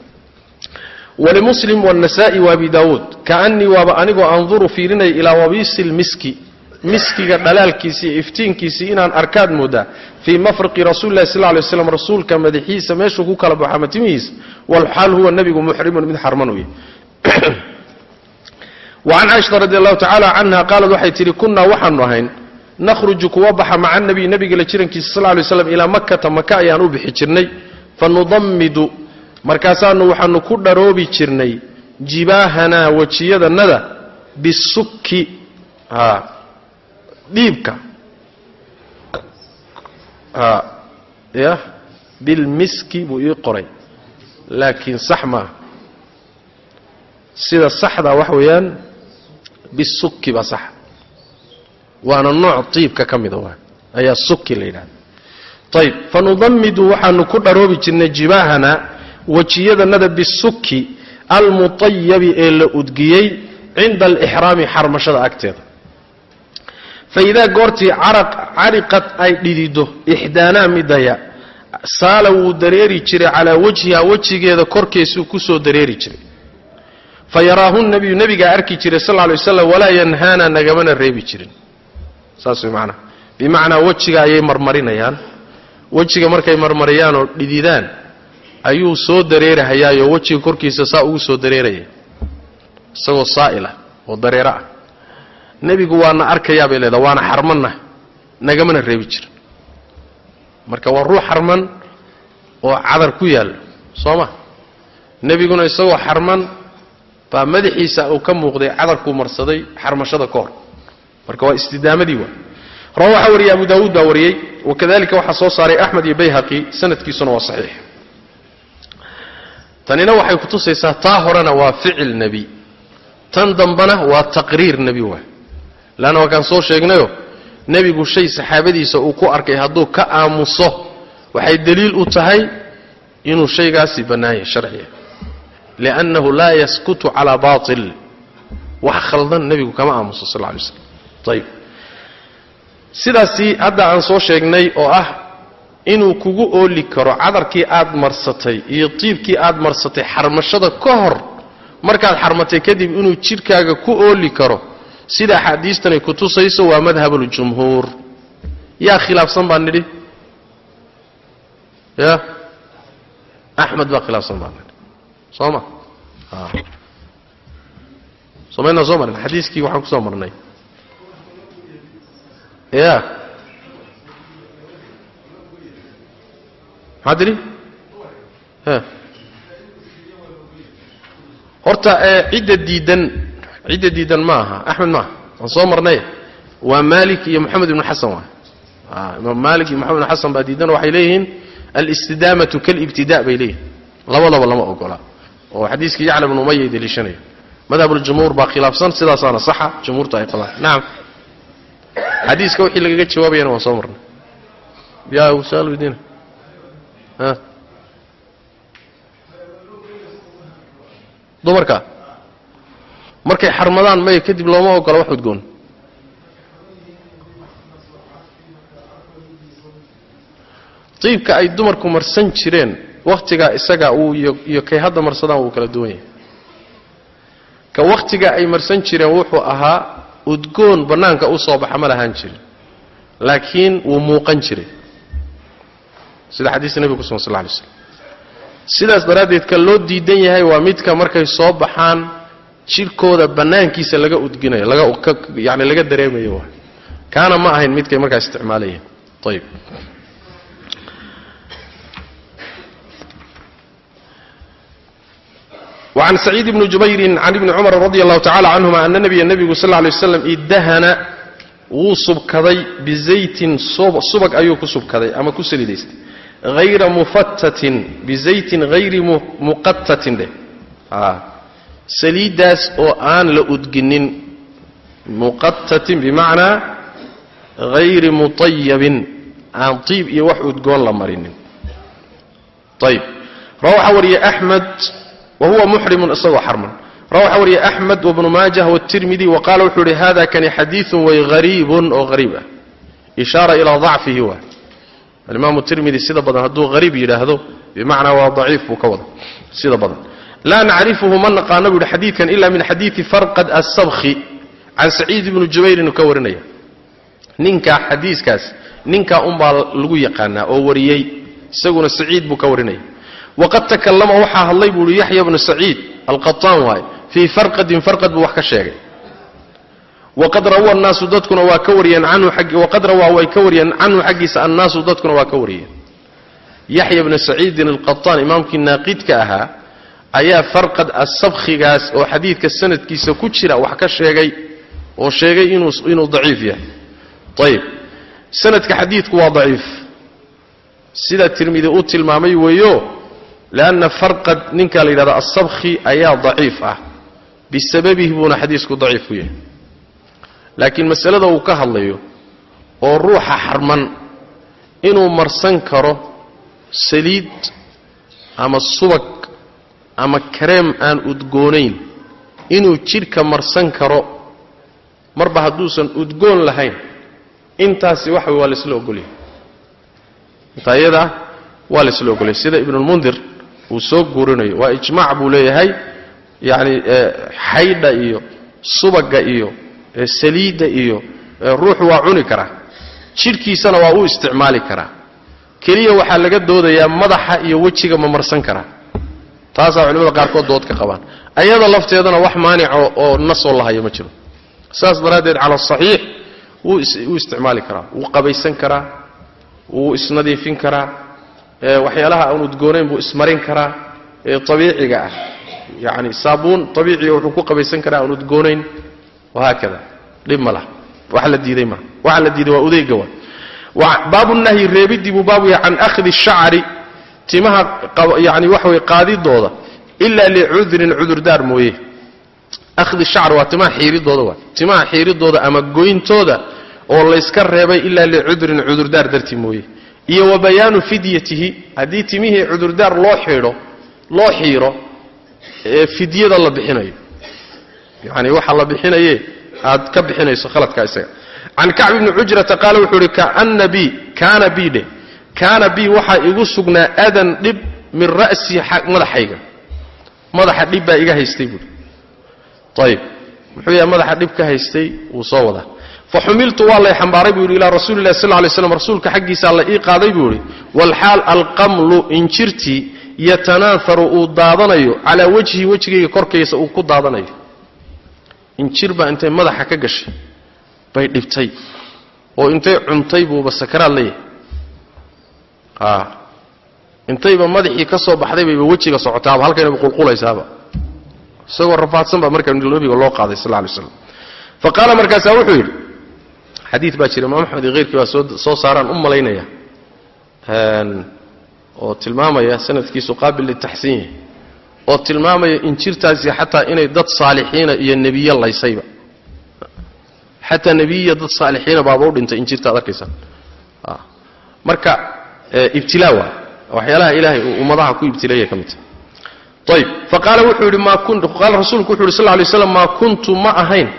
Walimuslim wاnasaa'i waabi daawuud kaannii waaba anigoo anduru fiirinaya ilaa wabiisi lmiski miskiga dhalaalkiisii iftiinkiisii inaan arkaad moodaa. Fii mafriqi rasuli lahi sal lay rasuulka madaxiisa meeshuu ku kala baxo ama timihiisa? Walxaal huwa nebigu muxrimun mid xarman u yahy <clears throat> wacan caaishata radi allahu tacaala canha qaalad waxay tidhi kunnaa waxaanu ahayn nakhruju kuwa baxa maca nabiy nebiga la jirankiisa sal lay slam ilaa makata maka ayaan u bixi jirnay fanudammidu markaasaanu waxaanu ku dharoobi jirnay jibaahanaa wejiyadannada bisukki dhiibka ya bilmiski buu ii qoray laakiin sax maaha sida saxdaa wax weeyaan bisukki baa waana nooc tiibka ka mida waa ayaa sukki la yidhahda ayb fanudamidu waxaanu ku dharoobi jirnay jibaahana wejiyadannada bisukki almutayabi ee la udgiyey cinda alixraami xarmashada agteeda. Faidaa goortii cariqad ay dhidido ixdaanaa midaya saala wuu dareeri jiray calaa wajhiha wejigeeda korkeesuu ku soo dareeri jiray fa nabiyu nebigaa arki jiray sal alay waslam walaa yanhaana nagamana reebi jirin. Saas way macnaha bimacnaa wejiga ayay marmarinayaan. Wejiga markay marmariyaan oo dhididaan ayuu soo dareerahayaayoo wejiga korkiisa saa ugu soo dareeraya isagoo saa'ila oo dareero ah nebigu waana arkayaa bay leedaha waana xarmanna nagamana reebi jirin. Marka waa ruux xarman oo cadar ku yaallo soo ma? Nebiguna isagoo xarman baa madaxiisa uu ka muuqday cadarkuu marsaday xarmashada ka hor. Marka waa istidaamadii waa rawa waxaa wariyey abu daawuud baa wariyey wakadalika waxaa soo saaray axmed iyo bayhaqi sanadkiisuna waa saxiix. Tanina waxay kutusaysaa taa horena waa ficil nebi. Tan dambana waa taqriir nebi waa leanna waa kaan soo sheegnayo nebigu shay saxaabadiisa uu ku arkay hadduu ka aamuso waxay daliil u tahay inuu shaygaasi bannaanyay sharciga liannahu laa yaskutu calaa baatil wax khaldan nebigu kama aamuso sal alay slam ayib sidaasi hadda aan soo sheegnay oo ah inuu kugu ooli karo cadarkii aad marsatay iyo tiibkii aad marsatay xarmashada ka hor markaad xarmatay kadib inuu jidhkaaga ku ooli karo sida axaadiistanay ku tusayso waa madhabuljumhuur yaa khilaafsan baan nidhi ya axmed baa khilaafsan baan nidhi soo ma somaynaa soo marin xadiiskii waxaan ku soo marnay. Ya maxaa tidhi horta cidda diidan cidda diidan ma aha. Axmed maaha waan soo marnay. Waa malik iyo moxamed ibnu xasan waa. Imaam malik iyo moxamed ibnu xasan baa diidan. Waxay leeyihiin alistidaamatu kalibtida bay leeyihiin labadaba lama ogola oo xadiiskii yacla bnu umaya ay deliishanayo madhabuljumhuur baa khilaafsan sidaasaana saxa jumhuurta ay qabaan nacam xadiiska wixii lagaga jawaabayana waan soo marnay. Ya su'aal weydiina. Dumarka. Markay xarmadaan may kadib looma ogola wax udgoon. Diibka ay dumarku marsan jireen wakhtigaa isaga uu iyo kay hadda marsadaan wuu kala duwan yahay. Ka wakhtigaa ay marsan jireen wuxuu ahaa udgoon bannaanka u soo baxa ma lahaan jirin laakiin wuu muuqan jiray. Sida xadiista nebiga ku sugan sal lla lay slam sidaas daraaddeed ka loo diidan yahay waa midka markay soo baxaan jidhkooda bannaankiisa laga udginayo laga yani laga dareemayo kaana ma ahayn midkay markaa isticmaalayeen. Ayib وعن سعيد بن جبير عن ابن عمر رضي الله تعالى عنهما أن النبي النبي صلى الله عليه وسلم ادهن wuu subkaday bizaytin subag ayuu ku subkaday ama ku saliidaystay hayra mufattatin bizaytin hayri muqatatin dheh saliiddaas oo aan la udginin muqatatin bimacnaa hayri mutayabin aan tiib iyo wax udgoon la marinin ayb rawa waxaa wariyey axmed wahuwa muxrimun isagoo xarman. Raa waxaa wariya axmed wabnu maajah watirmidi wa wuxuu ihi hada kani xadiiun way hariibun oo hariib ah. Ishaara ilaa dacfihi waa. Alimaamu tirmidi sida badan hadduu hariib yidhaahdo bimacnaa waa daciif buu ka wada sida badan. Laa nacrifuhu ma naqaano bu yidhi xadiidkan ila min xadiidi farqad asabkhi can saciid ibni jubayrin ka warinaya. Ninkaa xadiiskaas ninkaa unbaa lagu yaqaanaa oo wariyey isaguna saciid buu ka warinaya waqad takallama waxaa hadlay buu uhi yaxya bnu saciid alqataan waaye fii farqadin farqad buu wax ka sheegay waqad rawaa annaasu dadkuna waa ka wariyeen canhu waqad rawaa way ka wariyeen canhu xaggiisa annaasu dadkuna waa ka wariyeen yaxya bnu saciidin alqataan imaamkii naaqidka ahaa ayaa farqad asabkhigaas oo xadiidka sanadkiisa ku jira wax ka sheegay oo sheegay inuu daciif yahay ayib sanadka xadiidku waa daciif sida tirmidi u tilmaamay weeyo lianna farqad ninka la yidhahdo asabkhi ayaa daciif ah bisababihi buuna xadiisku daciif ku yahay laakiin masalada uu ka hadlayo oo ruuxa xarman inuu marsan karo saliid ama subag ama kareem aan udgoonayn inuu jidhka marsan karo marba hadduusan udgoon lahayn intaasi waxa wey waa laisla ogolyahay intaa waa laisla ogolyahay sida ibnulmundir uu soo guurinayo. Waa ijmaac buu leeyahay yacni xaydha iyo subagga iyo saliidda iyo ruuxu waa cuni karaa. Jidhkiisana waa u isticmaali karaa. Keliya waxaa laga doodayaa madaxa iyo wejiga ma marsan karaa. Taasaa culimada qaarkood dood ka qabaan. Ayada lafteedana wax maanico oo nasoo lahayo ma jiro. Saas daraaddeed cala asaxiix wuu isticmaali karaa. Wuu qabaysan karaa wuu isnadiifin karaa waxyaalaha aan udgoonayn buu ismarin karaa ee abiiciga ah. Yani saabuun abiiciga wuxuu ku qabaysan karaa aan udgoonayn. Wahaakada dhib ma laha. Wax la diiday maaha waxa la diiday waa udeyga waa baabu nahyi reebidii buu baabu yahay can akhdi shacri. Timaha yani waxa way qaadidooda. Ilaa licudrin cudurdaar mooye. Akhdi shacr waa timaha xiiridooda waa timaha xiiridooda ama goyntooda oo layska reebay ilaa licudrin cudurdaar dartii mooye iyo wa bayaanu fidyatihi haddii timihii cudurdaar loo xiidho loo xiiro fidyada la bixinayo. Yani waxa la bixinaye aad ka bixinayso khaladkaa isaga. Can kacb ibni cujrata qaala wuxuu uhi kaana bi kaana bi dheh. Kaana bi waxaa igu sugnaa adan dhib min ra'sii madaxayga. Madaxa dhib baa iga haystay buuhi ayib muxuu yahay madaxa dhib ka haystay? Wuu soo wadaa fa xumiltu waa lay xambaaray buu yidhi ilaa rasuuli lah sal lay slam rasuulka xaggiisaa la ii qaaday buu yidhi walxaal alqamlu injirtii yatanaaharu uu daadanayo calaa wajhi wejigayga korkaysa uu ku daadanayo injir baa intay madaxa ka gashay bay dhibtay oo intay cuntay buuba sakaraad leeyahay intayba madaxii ka soo baxday bayba wejiga socotaaba halkaynaba qulqulaysaaba isagoo rafaadsan baa markaa nabiga loo qaaday sal lay slam fa qaala markaasaa wuxuu yidhi xadiid baa jira imaam axmed iyo keyrkii baa soo saaraan u malaynaya. Oo tilmaamaya sanadkiisu qaabil litaxsiin yahay oo tilmaamaya injirtaasi xataa inay dad saalixiina iyo nebiye laysayba. Xataa nebiyiya dad saalixiina baaba u dhintay injirta ad arkaysaa. Marka ibtilaa waa waxyaalaha ilaahay uu ummadaha ku ibtileeya ka mid tahay. Ayib faqaala wuxuu yidhi maa qaala rasuulku wuxu yidhi sal lay slam maa kuntu ma ahayn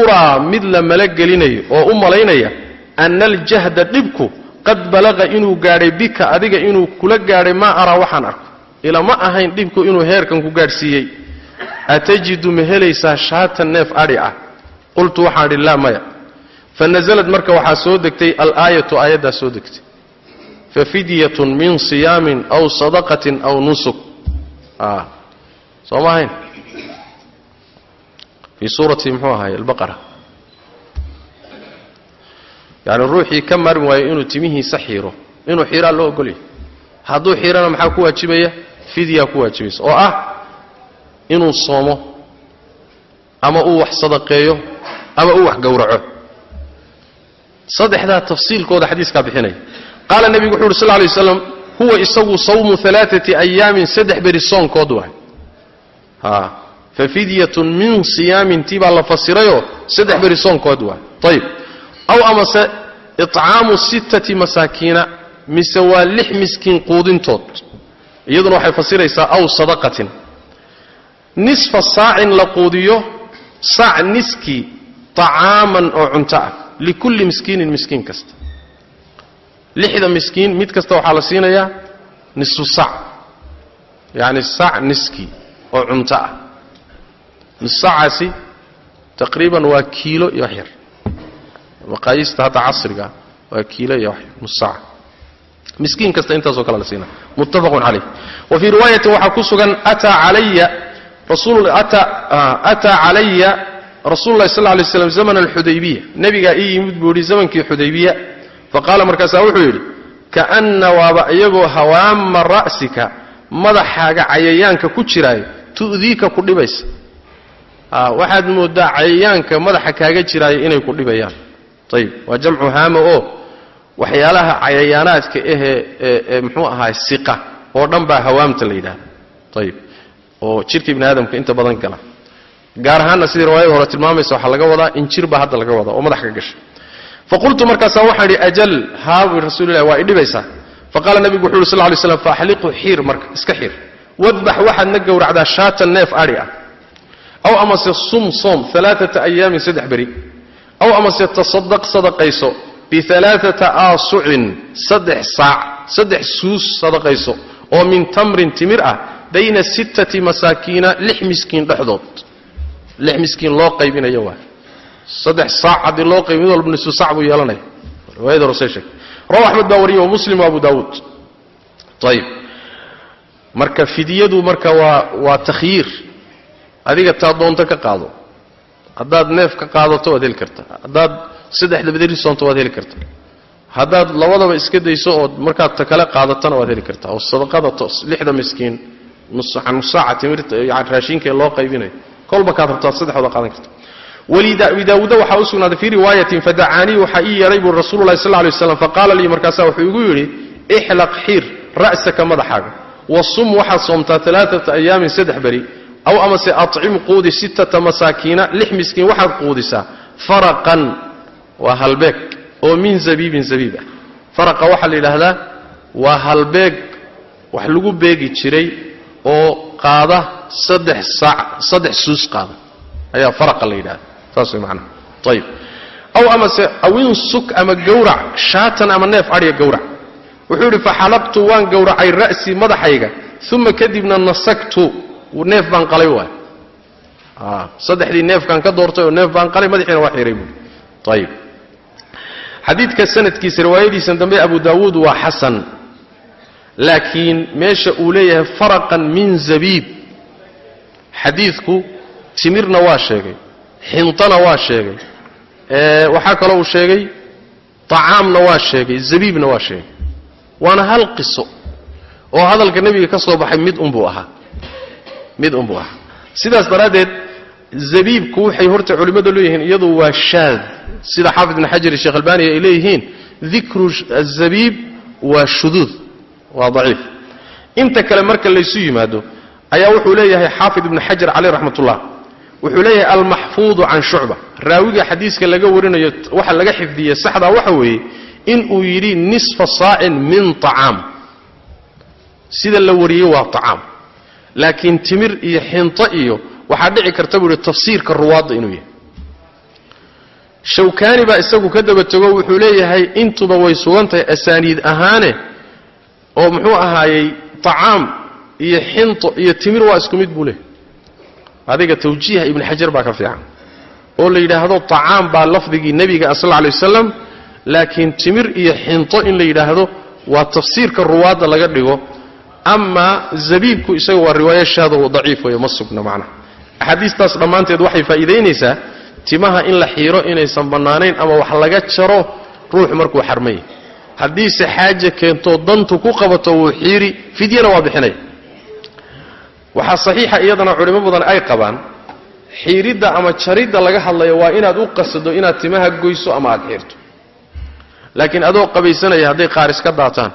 uraa mid la malagelinayo oo u malaynaya ana aljahda dhibku qad balaqa inuu gaadhay bika adiga inuu kula gaadhay maa araa waxaan arko. Ila ma ahayn dhibku inuu heerkan ku gaadhsiiyey. Atajidu ma helaysaa shaatan neef adhi ah? Qultu waxaan idhi laa maya. Fa nasalad marka waxaa soo degtay alaayatu aayaddaa soo degtay. Fa fidyatun min siyaamin aw sadaqatin aw nusuk. Soo ma ahayn fii suurati muxuu ahaay albaqara yani ruuxii ka maarmi waayo inuu timihiisa xiiro inuu xiiraa loo ogolyahay hadduu xiirana maxaa ku waajibaya fidyaa ku waajibaysa oo ah inuu soomo ama uu wax sadaqeeyo ama uu wax gowraco saddexdaa tafsiilkooda xadiiskaa bixinaya qaala nebigu wuxu uhi sal lay waslam huwa isagu sawmu alaaati ayaamin saddex beri soonkood waay a fa fidyatun min siyaamin tii baa la fasirayoo saddex beri soonkood waay ayib aw amase icaamu sittati masaakiina mise waa lix miskiin quudintood iyaduna waxay fasiraysaa aw sadaqatin nisfa saacin la quudiyo saac niskii طacaaman oo cunto ah likulli miskiinin miskiin kasta lixda miskiin mid kasta waxaa la siinayaa nisfu sac yacni sac niskii oo cunto ah nissacaasi taqriiban waa kiilo iyo wax yar maqaayiista hadda casriga waa kiilo iyo wax yar nussaca miskiin kasta intaasoo kale la siinaya muttafaqun calayh wa fii riwaayatin waxaa ku sugan ataa rasul ataa calaya rasuulu lahi sal lay slam zaman alxudaybiya nebigaa ii yimid buu yidhi zamankii xudaybiya faqaala markaasaa wuxuu yidhi kaana waaba iyagoo hawaama ra'sika madaxaaga cayayaanka ku jiraayo tu'diika ku dhibaysa waxaad mooddaa cayayaanka madaxa kaaga jiraayo inay ku dhibayaan. Ayib waa jamcu haama oo waxyaalaha cayayaanaadka ahee ee muxuu ahaay siqa oo dhan baa hawaamta la yidhahda ayib oo jidhka ibni aadamka inta badan gala. Gaar ahaanna sidii riwaayada hore tilmaamaysa waxaa laga wadaa injir baa hadda laga wadaa oo madax ka faqultu markaasaa waxaan idhi ajal haa bui rasuulilah waa idhibaysaa faqaala nabigu wuxu uhi sal ly slam faaxliqu xiir marka iska xiir. Wadbax waxaadna gowracdaa shaatan neef adhi ah aw amase sum soom alaaata ayaamin saddex beri. Aw amase tasadaq sadaqayso bialaaata aasucin saddex saac saddex suus sadaqayso oo min tamrin timir ah bayna sittati masaakiina lix miskiin dhexdood. Lix miskiin loo qaybinayo waa. Saddex saac haddii loo qayb mid walba nisfu sac buu yeelanaya. Riwaayada horse sheeg. Rawa axmed baa wariyay wa muslim abu daawuud. Ayib marka fidyadu marka waa waa takhyiir adiga taa doonto ka qaado. Haddaad neef ka qaadato waad heli kartaa haddaad saddexda bedeli soonto waad heli kartaa haddaad labadaba iska dayso ood markaad ta kale qaadatana waad heli kartaa oo sadaqada lixda miskiin nusaaca raashinka loo qaybinayo kolba kaad rabto aad saddexooda qaadan karta. Waliabi daawuuda waxaa u sugnaaday fii riwaayatin fadacaanii waxaa ii yeedhay buu rasuululahi sal lay waslam faqaala lii markaasaa wuxuu igu yidhi ixlaq xiir ra'saka madaxaaga. Wasum waxaad soomtaa alaaata ayaamin saddex beri aw amase acim quudi sittata masaakiina lix miskiin waxaad quudisaa. Faraqan waa halbeeg. Oo min zabiibin zabiib ah. Faraqa waxaa la yidhaahdaa waa halbeeg wax lagu beegi jiray oo qaada saddex saddex suus qaada. Ayaa faraqa la yidhahda saas way macnaha ayib aw amase awinsuk ama gowrac shaatan ama neef adhiya gowrac. Wuxuu yidhi faxalaqtu waan gowracay ra'sii madaxayga uma kadibna nasagtu neef baan qalay waay. Saddexdii neefkaan ka doortay oo neef baan qalay madaxiina waa xiray buui ayib xadiidka sanadkiisa riwaayadiisan dambe abu daawuud waa xasan. Laakiin meesha uu leeyahay faraqan min zabiib. Xadiidku timirna waa sheegay xintana waa sheegay waxaa kaloo uu sheegay طacaamna waa sheegay zabiibna waa sheegay. Waana hal qiso oo hadalka nebiga ka soo baxay mid unbuu ahaa mid unbuu ahaa sidaas daraaddeed zabiibku waxay horta culimmadu leeyihiin iyadu waa shaad. Sida xaafid ibn xajar iyo sheekh albani ay leeyihiin dikru azabiib waa shuduud waa daciif. Inta kale marka laysu yimaado ayaa wuxuu leeyahay xaafid ibn xajar caleyh raxmat ullah wuxuu leeyahay almaxfuudu can shucba. Raawiga xadiiska laga warinayo waxa laga xifdiyey saxdaa waxa weeye inuu yidhi nisfa saacin min طacaam sida la wariyey waa طacaam laakiin timir iyo xinto iyo waxaa dhici karta buu ihi tafsiirka ruwaadda inuu yahay. Shawkaani baa isagu ka daba tego wuxuu leeyahay intuba way sugan tahay asaaniid ahaane oo muxuu ahaayey طacaam iyo xinto iyo timir waa isku mid buu leeyahy adiga tawjiiha ibn xajar baa ka fiican. Oo la yidhaahdo طacaam baa lafdigii nebiga sal lla alay wasalam laakiin timir iyo xinto in la yidhaahdo waa tafsiirka ruwaadda laga dhigo amaa zabiibku isaga waa riwaayo shaado daciif weeye ma sugna macnaha. Axaadiistaas dhammaanteed waxay faa'iidaynaysaa timaha in la xiiro inaysan bannaanayn ama wax laga jaro ruux markuu xarmay. Haddiise xaaje keentoo dantu ku qabato wuu xiiri fidyana waa bixinaya waxaa saxiixa iyadana culimo badan ay qabaan xiiridda ama jaridda laga hadlayo waa inaad u qasado inaad timaha goyso ama aad xiirto laakiin adoo qabaysanaya hadday qaar iska daataan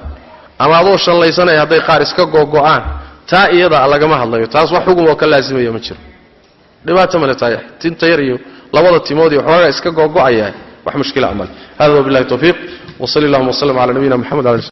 ama adoo shallaysanaya hadday qaar iska googo'aan taa iyada lagama hadlayo. Taas wax xugum oo ka laasimaya ma jiro. Dhibaato male taaya tinta yar iyo labada timood iyo waxoogaa iska googo'aya wax mushkila amale hada wabillahi tawfiiq. Wsali allahuma wslm cala nabiyina mxamed